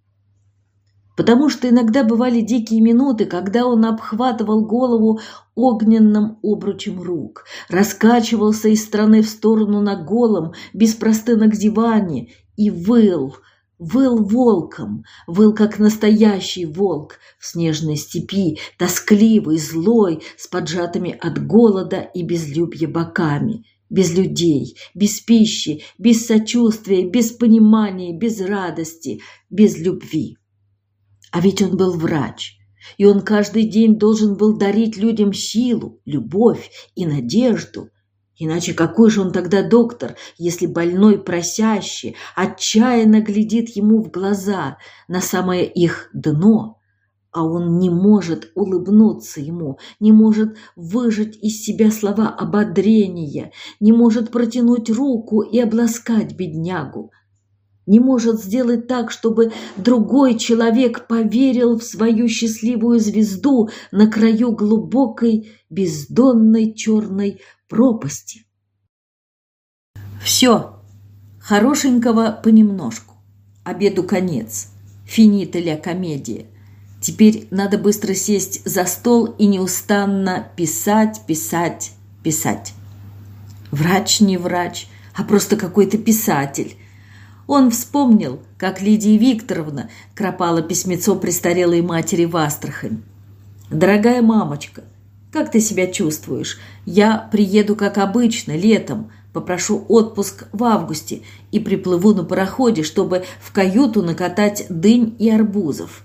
Потому что иногда бывали дикие минуты, когда он обхватывал голову огненным обручем рук, раскачивался из стороны в сторону на голом, без простынок диване и выл – Выл волком, выл как настоящий волк в снежной степи, тоскливый, злой, с поджатыми от голода и безлюбья боками, без людей, без пищи, без сочувствия, без понимания, без радости, без любви. А ведь он был врач, и он каждый день должен был дарить людям силу, любовь и надежду – Иначе какой же он тогда доктор, если больной просящий, отчаянно глядит ему в глаза, на самое их дно, а он не может улыбнуться ему, не может выжать из себя слова ободрения, не может протянуть руку и обласкать беднягу, не может сделать так, чтобы другой человек поверил в свою счастливую звезду на краю глубокой бездонной черной пропасти. Все, хорошенького понемножку. Обеду конец. Финита ля комедия. Теперь надо быстро сесть за стол и неустанно писать, писать, писать. Врач не врач, а просто какой-то писатель. Он вспомнил, как Лидия Викторовна кропала письмецо престарелой матери в Астрахань. «Дорогая мамочка, как ты себя чувствуешь? Я приеду, как обычно, летом, попрошу отпуск в августе и приплыву на пароходе, чтобы в каюту накатать дынь и арбузов.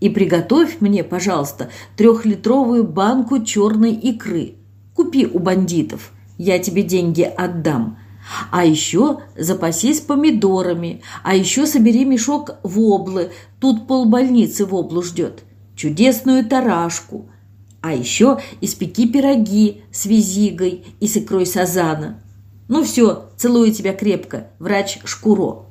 И приготовь мне, пожалуйста, трехлитровую банку черной икры. Купи у бандитов, я тебе деньги отдам. А еще запасись помидорами, а еще собери мешок воблы, тут полбольницы воблу ждет, чудесную тарашку – а еще испеки пироги с визигой и с икрой сазана. Ну все, целую тебя крепко, врач Шкуро.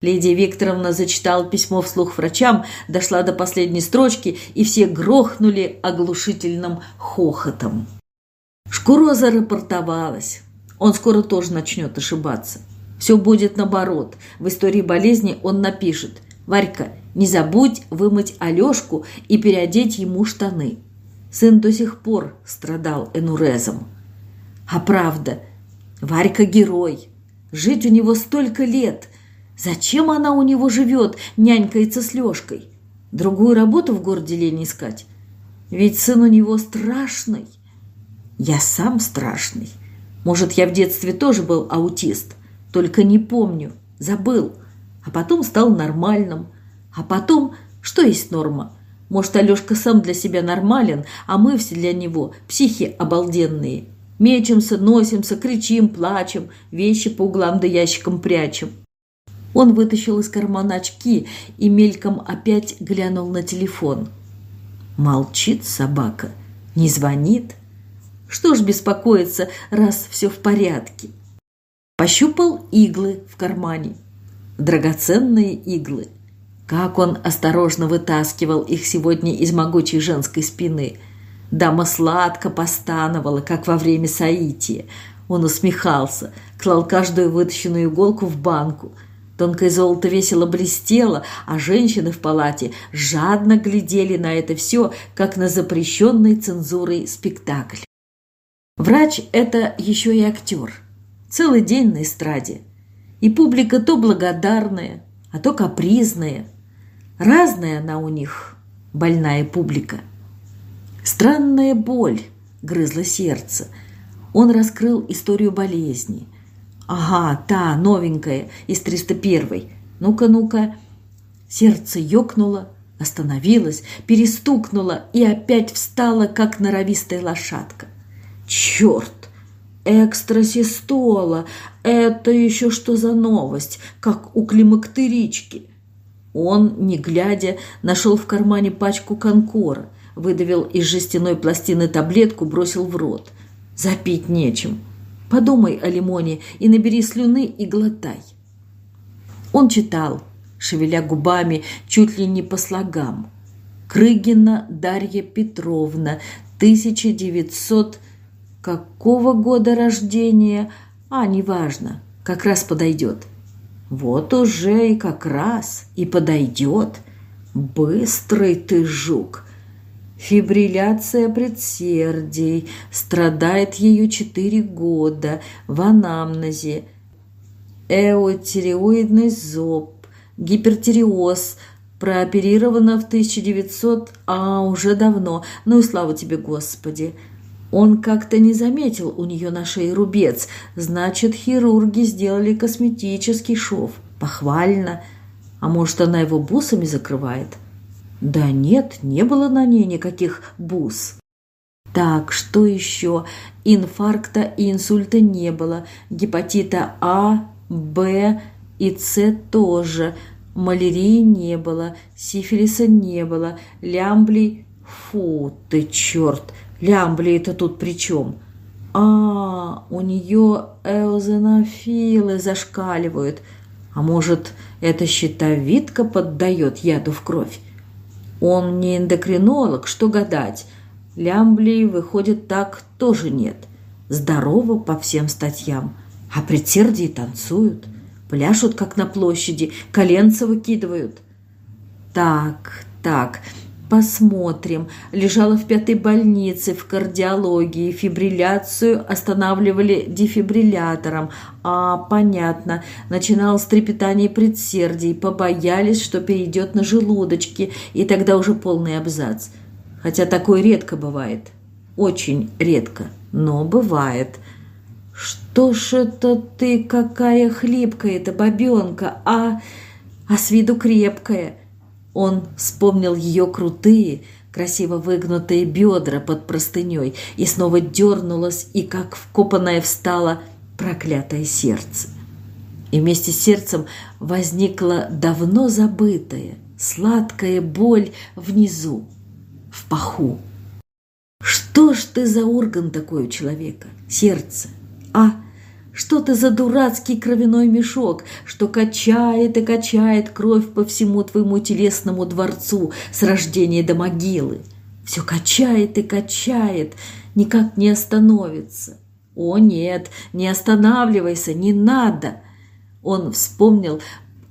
Лидия Викторовна зачитала письмо вслух врачам, дошла до последней строчки, и все грохнули оглушительным хохотом. Шкуро зарапортовалась. Он скоро тоже начнет ошибаться. Все будет наоборот. В истории болезни он напишет «Варька, не забудь вымыть Алешку и переодеть ему штаны». Сын до сих пор страдал энурезом. А правда, Варька герой. Жить у него столько лет. Зачем она у него живет, нянькается с Лешкой? Другую работу в городе лень искать? Ведь сын у него страшный. Я сам страшный. Может, я в детстве тоже был аутист, только не помню, забыл. А потом стал нормальным. А потом, что есть норма? Может, Алешка сам для себя нормален, а мы все для него психи обалденные. Мечемся, носимся, кричим, плачем, вещи по углам да ящикам прячем. Он вытащил из кармана очки и мельком опять глянул на телефон. Молчит собака, не звонит. Что ж беспокоиться, раз все в порядке? Пощупал иглы в кармане. Драгоценные иглы. Как он осторожно вытаскивал их сегодня из могучей женской спины. Дама сладко постановала, как во время соития. Он усмехался, клал каждую вытащенную иголку в банку. Тонкое золото весело блестело, а женщины в палате жадно глядели на это все, как на запрещенный цензурой спектакль. Врач – это еще и актер. Целый день на эстраде. И публика то благодарная, а то капризная – Разная она у них, больная публика. Странная боль грызла сердце. Он раскрыл историю болезни. Ага, та, новенькая, из 301. Ну-ка, ну-ка. Сердце ёкнуло, остановилось, перестукнуло и опять встало, как норовистая лошадка. Черт! Экстрасистола! Это еще что за новость, как у климактерички? Он, не глядя, нашел в кармане пачку конкора, выдавил из жестяной пластины таблетку, бросил в рот. Запить нечем. Подумай о лимоне и набери слюны и глотай. Он читал, шевеля губами, чуть ли не по слогам. Крыгина Дарья Петровна, 1900... Какого года рождения? А, неважно, как раз подойдет. Вот уже и как раз и подойдет. Быстрый ты жук. Фибрилляция предсердий. Страдает ее четыре года. В анамнезе. Эотериоидный зоб. Гипертиреоз. Прооперирована в 1900... А, уже давно. Ну и слава тебе, Господи. Он как-то не заметил у нее на шее рубец. Значит, хирурги сделали косметический шов. Похвально. А может, она его бусами закрывает? Да нет, не было на ней никаких бус. Так, что еще? Инфаркта и инсульта не было. Гепатита А, Б и С тоже. Малярии не было. Сифилиса не было. Лямблей... Фу ты, черт! Лямбли-то тут при чем? А, у нее эозенофилы зашкаливают. А может, эта щитовидка поддает яду в кровь? Он не эндокринолог, что гадать. Лямблей, выходит, так тоже нет. Здорово по всем статьям. А предсердии танцуют, пляшут, как на площади, коленца выкидывают. Так, так, Посмотрим. Лежала в пятой больнице, в кардиологии. Фибрилляцию останавливали дефибриллятором. А, понятно. Начиналось трепетание предсердий. Побоялись, что перейдет на желудочки. И тогда уже полный абзац. Хотя такое редко бывает. Очень редко. Но бывает. Что ж это ты какая хлипкая-то бабенка, а... А с виду крепкая. Он вспомнил ее крутые, красиво выгнутые бедра под простыней и снова дернулось, и как вкопанное встало проклятое сердце. И вместе с сердцем возникла давно забытая, сладкая боль внизу, в паху. Что ж ты за орган такой у человека? Сердце. А что ты за дурацкий кровяной мешок, что качает и качает кровь по всему твоему телесному дворцу с рождения до могилы? Все качает и качает, никак не остановится. О нет, не останавливайся, не надо. Он вспомнил,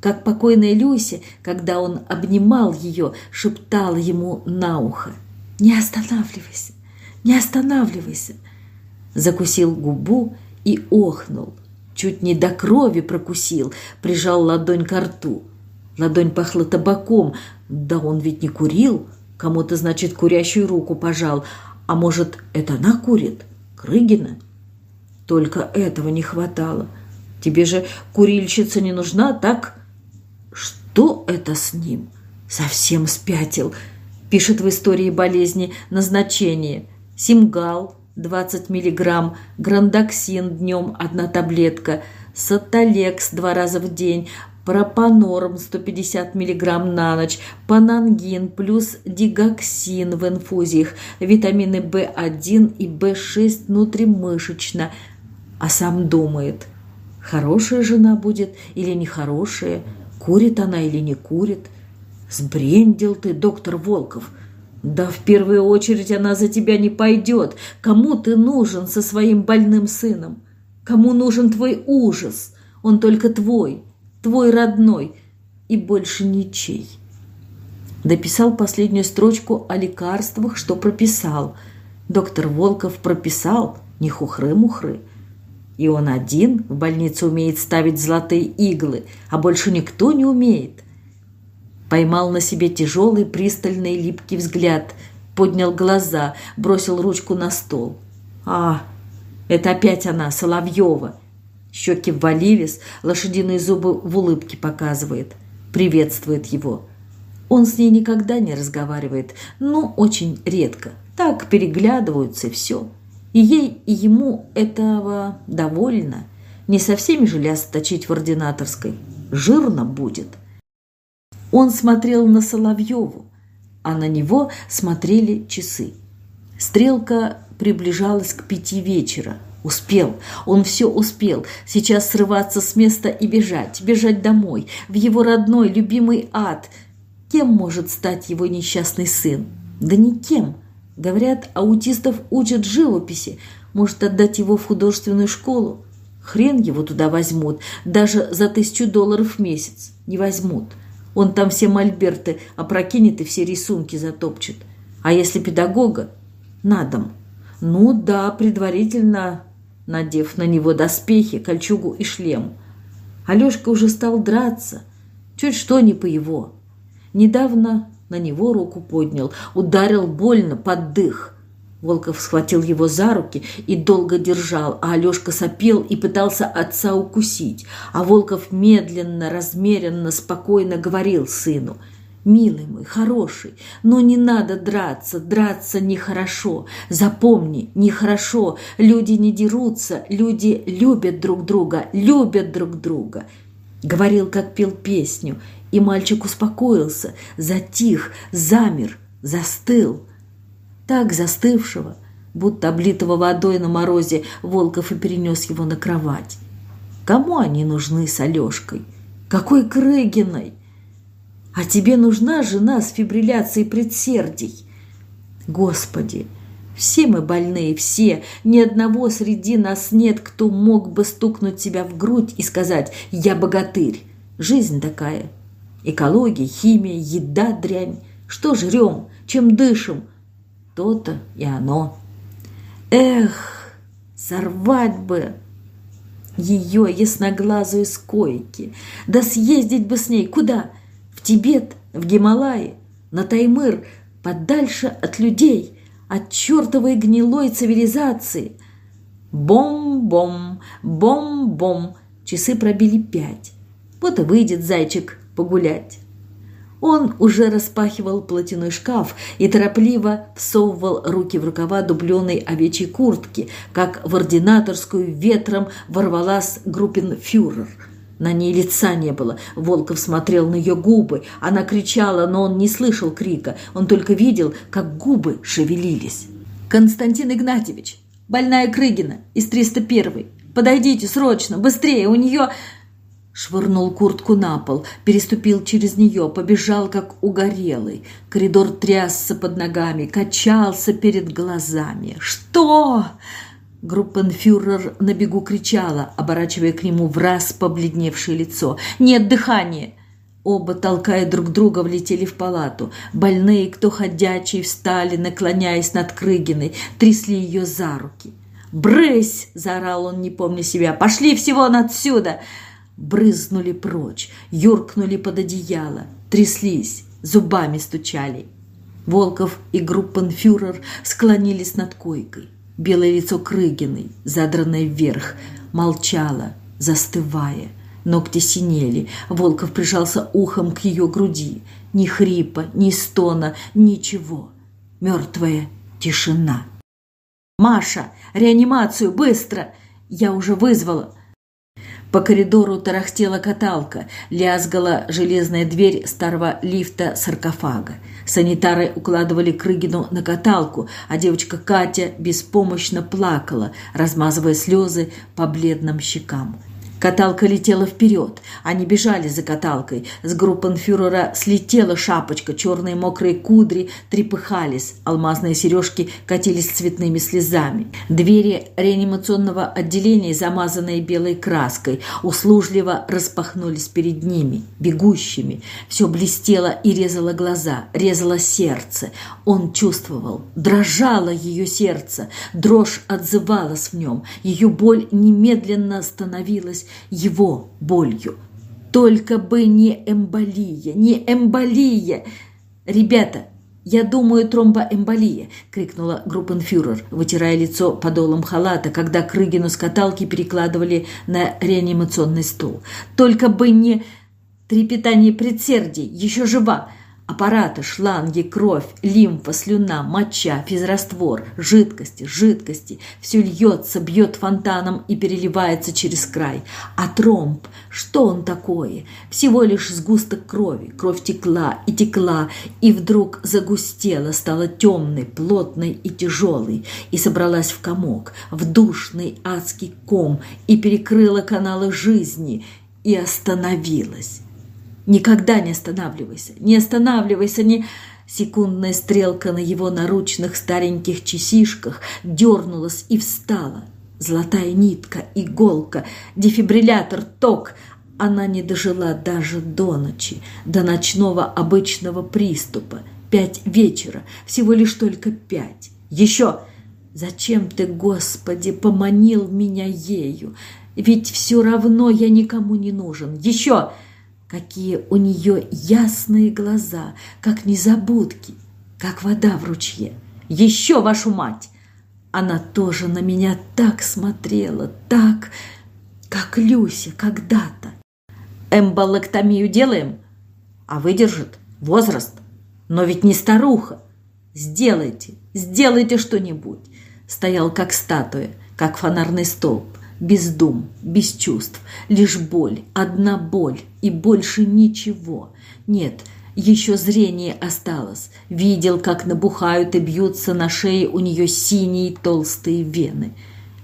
как покойная Люся, когда он обнимал ее, шептала ему на ухо. «Не останавливайся, не останавливайся!» Закусил губу и охнул. Чуть не до крови прокусил, прижал ладонь к рту. Ладонь пахла табаком, да он ведь не курил, Кому-то, значит, курящую руку пожал. А может, это она курит? Крыгина? Только этого не хватало. Тебе же курильщица не нужна, так? Что это с ним? Совсем спятил. Пишет в истории болезни назначение. Симгал 20 миллиграмм, грандоксин днем одна таблетка, саталекс два раза в день, пропанорм 150 мг на ночь, панангин плюс дигоксин в инфузиях, витамины В1 и В6 внутримышечно. А сам думает, хорошая жена будет или нехорошая, курит она или не курит. Сбрендил ты, доктор Волков. Да в первую очередь она за тебя не пойдет. Кому ты нужен со своим больным сыном? Кому нужен твой ужас? Он только твой твой родной и больше ничей. Дописал последнюю строчку о лекарствах, что прописал. Доктор Волков прописал, не хухры-мухры. И он один в больнице умеет ставить золотые иглы, а больше никто не умеет. Поймал на себе тяжелый, пристальный, липкий взгляд, поднял глаза, бросил ручку на стол. А, это опять она, Соловьева. Щеки ввалились, лошадиные зубы в улыбке показывает. Приветствует его. Он с ней никогда не разговаривает, но очень редко. Так переглядываются и все. И ей, и ему этого довольно. Не со всеми же ляс в ординаторской. Жирно будет. Он смотрел на Соловьеву, а на него смотрели часы. Стрелка приближалась к пяти вечера – Успел, он все успел. Сейчас срываться с места и бежать, бежать домой, в его родной, любимый ад. Кем может стать его несчастный сын? Да никем. Говорят, аутистов учат живописи. Может отдать его в художественную школу? Хрен его туда возьмут, даже за тысячу долларов в месяц. Не возьмут. Он там все мольберты опрокинет и все рисунки затопчет. А если педагога? На дом. Ну да, предварительно надев на него доспехи, кольчугу и шлем. Алешка уже стал драться, чуть что не по его. Недавно на него руку поднял, ударил больно под дых. Волков схватил его за руки и долго держал, а Алешка сопел и пытался отца укусить. А Волков медленно, размеренно, спокойно говорил сыну – Милый мой, хороший, но не надо драться, драться нехорошо. Запомни, нехорошо. Люди не дерутся, люди любят друг друга, любят друг друга. Говорил, как пел песню, и мальчик успокоился, затих, замер, застыл. Так застывшего, будто облитого водой на морозе, Волков и перенес его на кровать. Кому они нужны с Алешкой? Какой Крыгиной? А тебе нужна жена с фибрилляцией предсердий? Господи, все мы больные, все. Ни одного среди нас нет, кто мог бы стукнуть себя в грудь и сказать «Я богатырь». Жизнь такая. Экология, химия, еда, дрянь. Что жрем, чем дышим? То-то и оно. Эх, сорвать бы ее ясноглазую с койки. Да съездить бы с ней куда? Тибет, в Гималаи, на Таймыр, подальше от людей, от чертовой гнилой цивилизации. Бом-бом, бом-бом, часы пробили пять. Вот и выйдет зайчик погулять. Он уже распахивал платяной шкаф и торопливо всовывал руки в рукава дубленой овечьей куртки, как в ординаторскую ветром ворвалась группенфюрер – на ней лица не было. Волков смотрел на ее губы. Она кричала, но он не слышал крика. Он только видел, как губы шевелились. «Константин Игнатьевич, больная Крыгина из 301 Подойдите срочно, быстрее, у нее...» Швырнул куртку на пол, переступил через нее, побежал, как угорелый. Коридор трясся под ногами, качался перед глазами. «Что?» Группенфюрер на бегу кричала, оборачивая к нему в раз побледневшее лицо. «Нет дыхания!» Оба, толкая друг друга, влетели в палату. Больные, кто ходячие, встали, наклоняясь над Крыгиной, трясли ее за руки. «Брысь!» – заорал он, не помня себя. «Пошли всего отсюда!» Брызнули прочь, юркнули под одеяло, тряслись, зубами стучали. Волков и группенфюрер склонились над койкой. Белое лицо Крыгиной, задранное вверх, молчало, застывая. Ногти синели. Волков прижался ухом к ее груди. Ни хрипа, ни стона, ничего. Мертвая тишина. «Маша, реанимацию, быстро!» «Я уже вызвала!» По коридору тарахтела каталка, лязгала железная дверь старого лифта-саркофага. Санитары укладывали Крыгину на каталку, а девочка Катя беспомощно плакала, размазывая слезы по бледным щекам. Каталка летела вперед. Они бежали за каталкой. С группенфюрера слетела шапочка, черные мокрые кудри трепыхались, алмазные сережки катились цветными слезами. Двери реанимационного отделения, замазанные белой краской, услужливо распахнулись перед ними, бегущими. Все блестело и резало глаза, резало сердце. Он чувствовал, дрожало ее сердце, дрожь отзывалась в нем, ее боль немедленно становилась его болью. Только бы не эмболия, не эмболия. Ребята, я думаю, тромбоэмболия, крикнула группенфюрер, вытирая лицо подолом халата, когда Крыгину с каталки перекладывали на реанимационный стол. Только бы не трепетание предсердий, еще жива. Аппараты, шланги, кровь, лимфа, слюна, моча, физраствор, жидкости, жидкости. Все льется, бьет фонтаном и переливается через край. А тромб, что он такое? Всего лишь сгусток крови. Кровь текла и текла, и вдруг загустела, стала темной, плотной и тяжелой, и собралась в комок, в душный адский ком, и перекрыла каналы жизни, и остановилась. Никогда не останавливайся, не останавливайся, не... Секундная стрелка на его наручных стареньких часишках дернулась и встала. Золотая нитка, иголка, дефибриллятор, ток. Она не дожила даже до ночи, до ночного обычного приступа. Пять вечера, всего лишь только пять. Еще! Зачем ты, Господи, поманил меня ею? Ведь все равно я никому не нужен. Еще! Какие у нее ясные глаза, как незабудки, как вода в ручье. Еще вашу мать! Она тоже на меня так смотрела, так, как Люся когда-то. Эмболоктомию делаем? А выдержит? Возраст? Но ведь не старуха. Сделайте, сделайте что-нибудь. Стоял как статуя, как фонарный столб без дум, без чувств, лишь боль, одна боль и больше ничего. Нет, еще зрение осталось. Видел, как набухают и бьются на шее у нее синие толстые вены.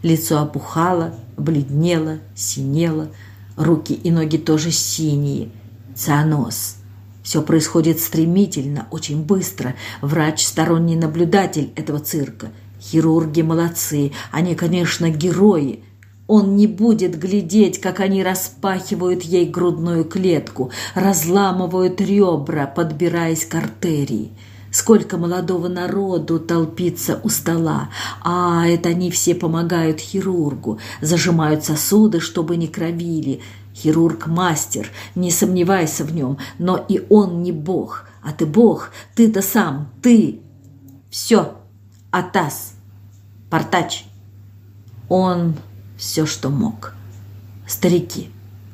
Лицо опухало, бледнело, синело, руки и ноги тоже синие. Цианоз. Все происходит стремительно, очень быстро. Врач – сторонний наблюдатель этого цирка. Хирурги молодцы, они, конечно, герои – он не будет глядеть, как они распахивают ей грудную клетку, разламывают ребра, подбираясь к артерии. Сколько молодого народу толпится у стола. А, это они все помогают хирургу, зажимают сосуды, чтобы не кровили. Хирург – мастер, не сомневайся в нем, но и он не бог. А ты бог, ты-то сам, ты. Все, Атас, Портач. Он все, что мог. «Старики,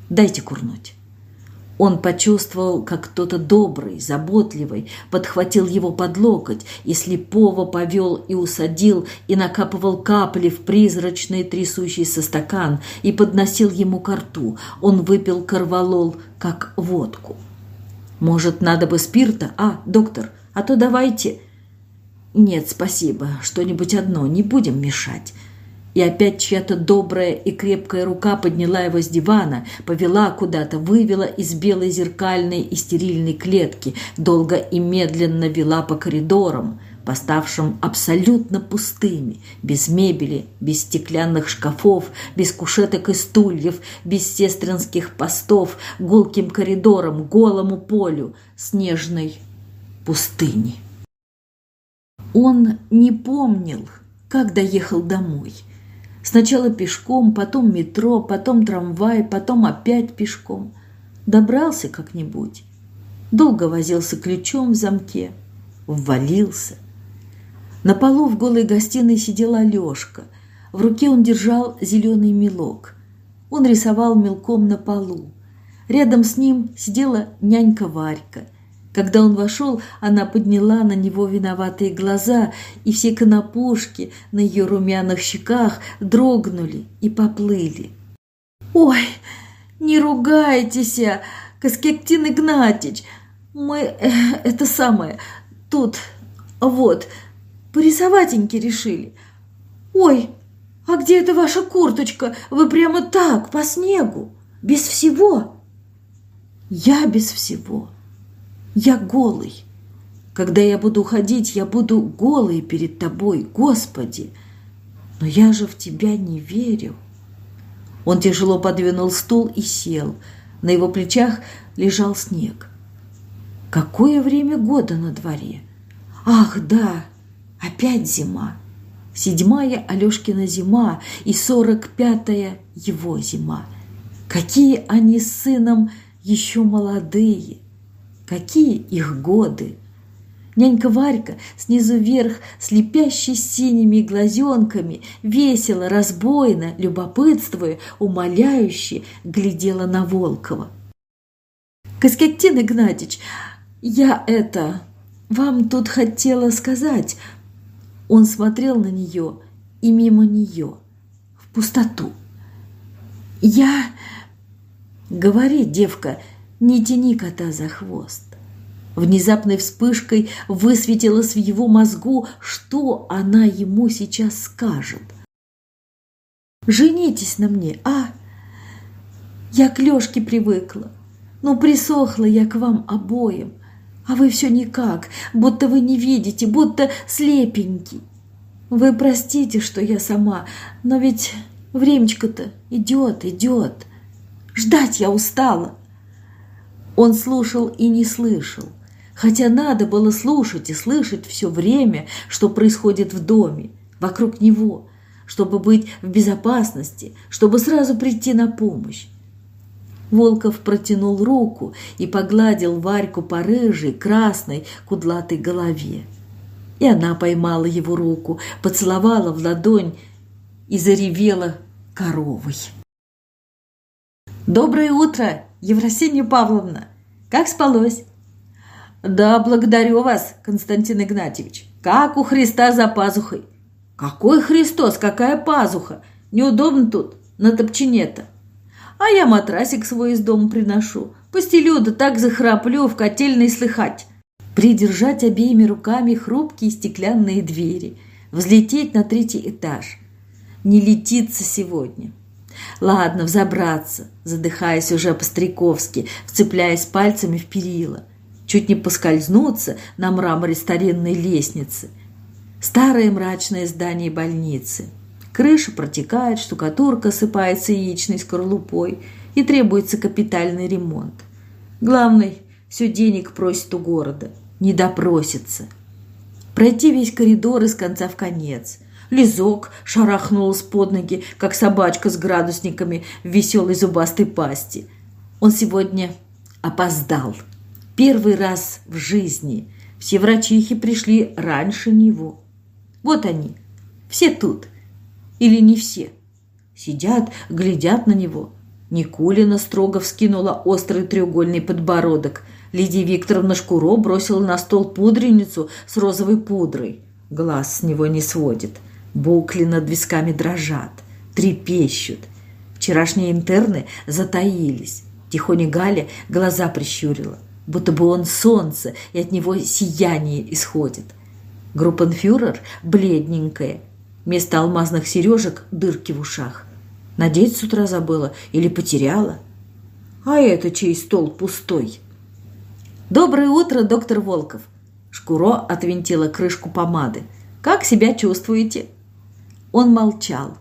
дайте курнуть». Он почувствовал, как кто-то добрый, заботливый подхватил его под локоть и слепого повел и усадил, и накапывал капли в призрачный трясущийся стакан и подносил ему ко рту. Он выпил корвалол, как водку. «Может, надо бы спирта? А, доктор, а то давайте...» «Нет, спасибо, что-нибудь одно, не будем мешать». И опять чья-то добрая и крепкая рука подняла его с дивана, повела куда-то, вывела из белой зеркальной и стерильной клетки, долго и медленно вела по коридорам, поставшим абсолютно пустыми, без мебели, без стеклянных шкафов, без кушеток и стульев, без сестринских постов, гулким коридором, голому полю, снежной пустыни. Он не помнил, как доехал домой – Сначала пешком, потом метро, потом трамвай, потом опять пешком. Добрался как-нибудь. Долго возился ключом в замке. ввалился. На полу в голой гостиной сидела Алешка. В руке он держал зеленый мелок. Он рисовал мелком на полу. Рядом с ним сидела нянька Варька. Когда он вошел, она подняла на него виноватые глаза, и все конопушки на ее румяных щеках дрогнули и поплыли. «Ой, не ругайтесь, Каскектин Игнатьич! Мы э, это самое, тут, вот, порисоватеньки решили. Ой, а где эта ваша курточка? Вы прямо так, по снегу, без всего?» Я без всего. Я голый. Когда я буду ходить, я буду голый перед тобой, Господи. Но я же в тебя не верю. Он тяжело подвинул стул и сел. На его плечах лежал снег. Какое время года на дворе? Ах, да, опять зима. Седьмая Алешкина зима и сорок пятая его зима. Какие они с сыном еще молодые. Какие их годы! Нянька Варька снизу вверх, слепящей синими глазенками, весело, разбойно, любопытствуя, умоляюще глядела на Волкова. «Каскеттин Игнатьич, я это... Вам тут хотела сказать...» Он смотрел на нее и мимо нее, в пустоту. «Я... Говори, девка, не тяни кота за хвост. Внезапной вспышкой высветилось в его мозгу, что она ему сейчас скажет. «Женитесь на мне, а? Я к Лёшке привыкла. Ну, присохла я к вам обоим. А вы все никак, будто вы не видите, будто слепенький. Вы простите, что я сама, но ведь времечко-то идет, идет. Ждать я устала. Он слушал и не слышал, хотя надо было слушать и слышать все время, что происходит в доме, вокруг него, чтобы быть в безопасности, чтобы сразу прийти на помощь. Волков протянул руку и погладил Варьку по рыжей, красной, кудлатой голове. И она поймала его руку, поцеловала в ладонь и заревела коровой. «Доброе утро, Евросинья Павловна! Как спалось?» «Да, благодарю вас, Константин Игнатьевич. Как у Христа за пазухой!» «Какой Христос? Какая пазуха? Неудобно тут, на топчине-то!» «А я матрасик свой из дома приношу. Постелю, да так захраплю, в котельной слыхать!» Придержать обеими руками хрупкие стеклянные двери, взлететь на третий этаж. Не летится сегодня. Ладно, взобраться, задыхаясь уже по-стариковски, вцепляясь пальцами в перила. Чуть не поскользнуться на мраморе старинной лестницы. Старое мрачное здание больницы. Крыша протекает, штукатурка сыпается яичной скорлупой, и требуется капитальный ремонт. Главный все денег просит у города, не допросится. Пройти весь коридор из конца в конец – Лизок шарахнулась под ноги, как собачка с градусниками в веселой зубастой пасти. Он сегодня опоздал. Первый раз в жизни. Все врачихи пришли раньше него. Вот они, все тут. Или не все. Сидят, глядят на него. Никулина строго вскинула острый треугольный подбородок. Лидия Викторовна Шкуро бросила на стол пудреницу с розовой пудрой. Глаз с него не сводит. Букли над висками дрожат, трепещут. Вчерашние интерны затаились. Тихоня Галя глаза прищурила, будто бы он солнце, и от него сияние исходит. Группенфюрер бледненькая, вместо алмазных сережек дырки в ушах. Надеть с утра забыла или потеряла? А это чей стол пустой? «Доброе утро, доктор Волков!» Шкуро отвинтила крышку помады. «Как себя чувствуете?» Он молчал.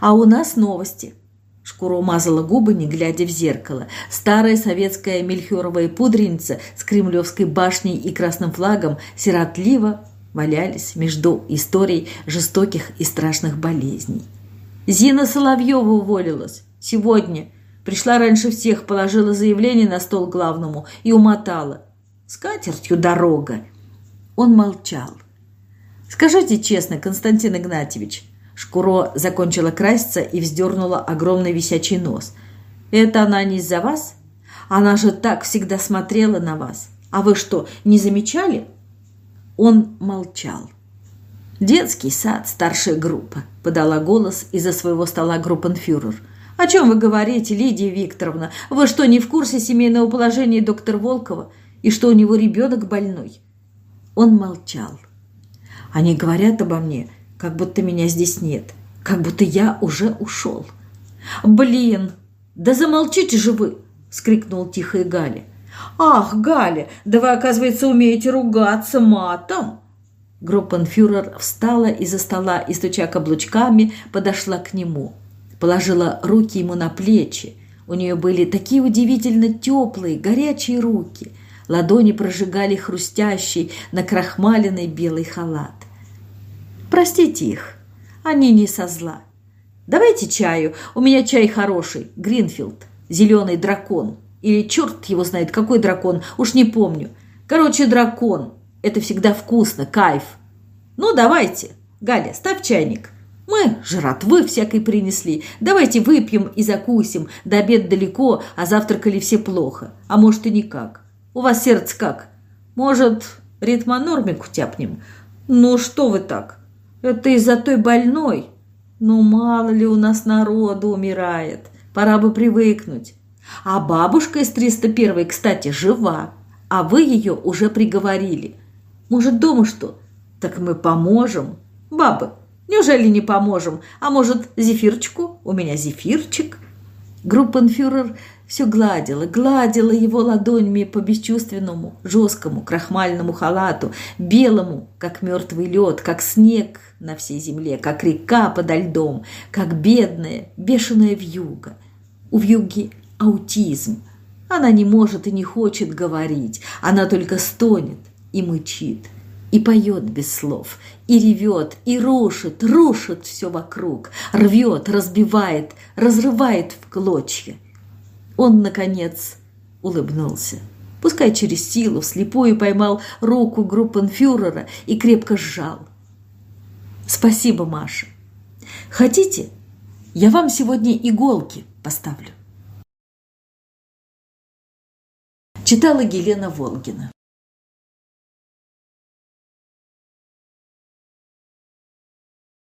«А у нас новости». Шкура умазала губы, не глядя в зеркало. Старая советская мельхиоровая пудреница с кремлевской башней и красным флагом сиротливо валялись между историей жестоких и страшных болезней. Зина Соловьева уволилась. Сегодня. Пришла раньше всех, положила заявление на стол главному и умотала. С катертью дорога. Он молчал. «Скажите честно, Константин Игнатьевич», Шкуро закончила краситься и вздернула огромный висячий нос. «Это она не из-за вас? Она же так всегда смотрела на вас. А вы что, не замечали?» Он молчал. «Детский сад, старшая группа», – подала голос из-за своего стола группенфюрер. «О чем вы говорите, Лидия Викторовна? Вы что, не в курсе семейного положения доктора Волкова? И что у него ребенок больной?» Он молчал. «Они говорят обо мне, как будто меня здесь нет, как будто я уже ушел». «Блин! Да замолчите же вы!» – скрикнул тихо и Галя. «Ах, Галя, да вы, оказывается, умеете ругаться матом!» Группенфюрер встала из-за стола и, стуча каблучками, подошла к нему. Положила руки ему на плечи. У нее были такие удивительно теплые, горячие руки. Ладони прожигали хрустящий, накрахмаленный белый халат. «Простите их, они не со зла. Давайте чаю, у меня чай хороший, Гринфилд, зеленый дракон». Или черт его знает, какой дракон, уж не помню. Короче, дракон. Это всегда вкусно, кайф. Ну, давайте. Галя, ставь чайник. Мы жратвы всякой принесли. Давайте выпьем и закусим. До обед далеко, а завтракали все плохо. А может и никак. У вас сердце как? Может, ритмонормику тяпнем? Ну, что вы так? Это из-за той больной. Ну, мало ли у нас народу умирает. Пора бы привыкнуть. А бабушка из 301, кстати, жива, а вы ее уже приговорили. Может, дома что? Так мы поможем. Бабы, неужели не поможем? А может, зефирчику? У меня зефирчик. Группенфюрер все гладила, гладила его ладонями по бесчувственному, жесткому, крахмальному халату, белому, как мертвый лед, как снег на всей земле, как река подо льдом, как бедная, бешеная вьюга. У вьюги аутизм. Она не может и не хочет говорить, она только стонет и мычит, и поет без слов, и ревет, и рушит, рушит все вокруг, рвет, разбивает, разрывает в клочья. Он, наконец, улыбнулся. Пускай через силу вслепую поймал руку группенфюрера и крепко сжал. «Спасибо, Маша. Хотите, я вам сегодня иголки поставлю?» Читала Елена Волгина.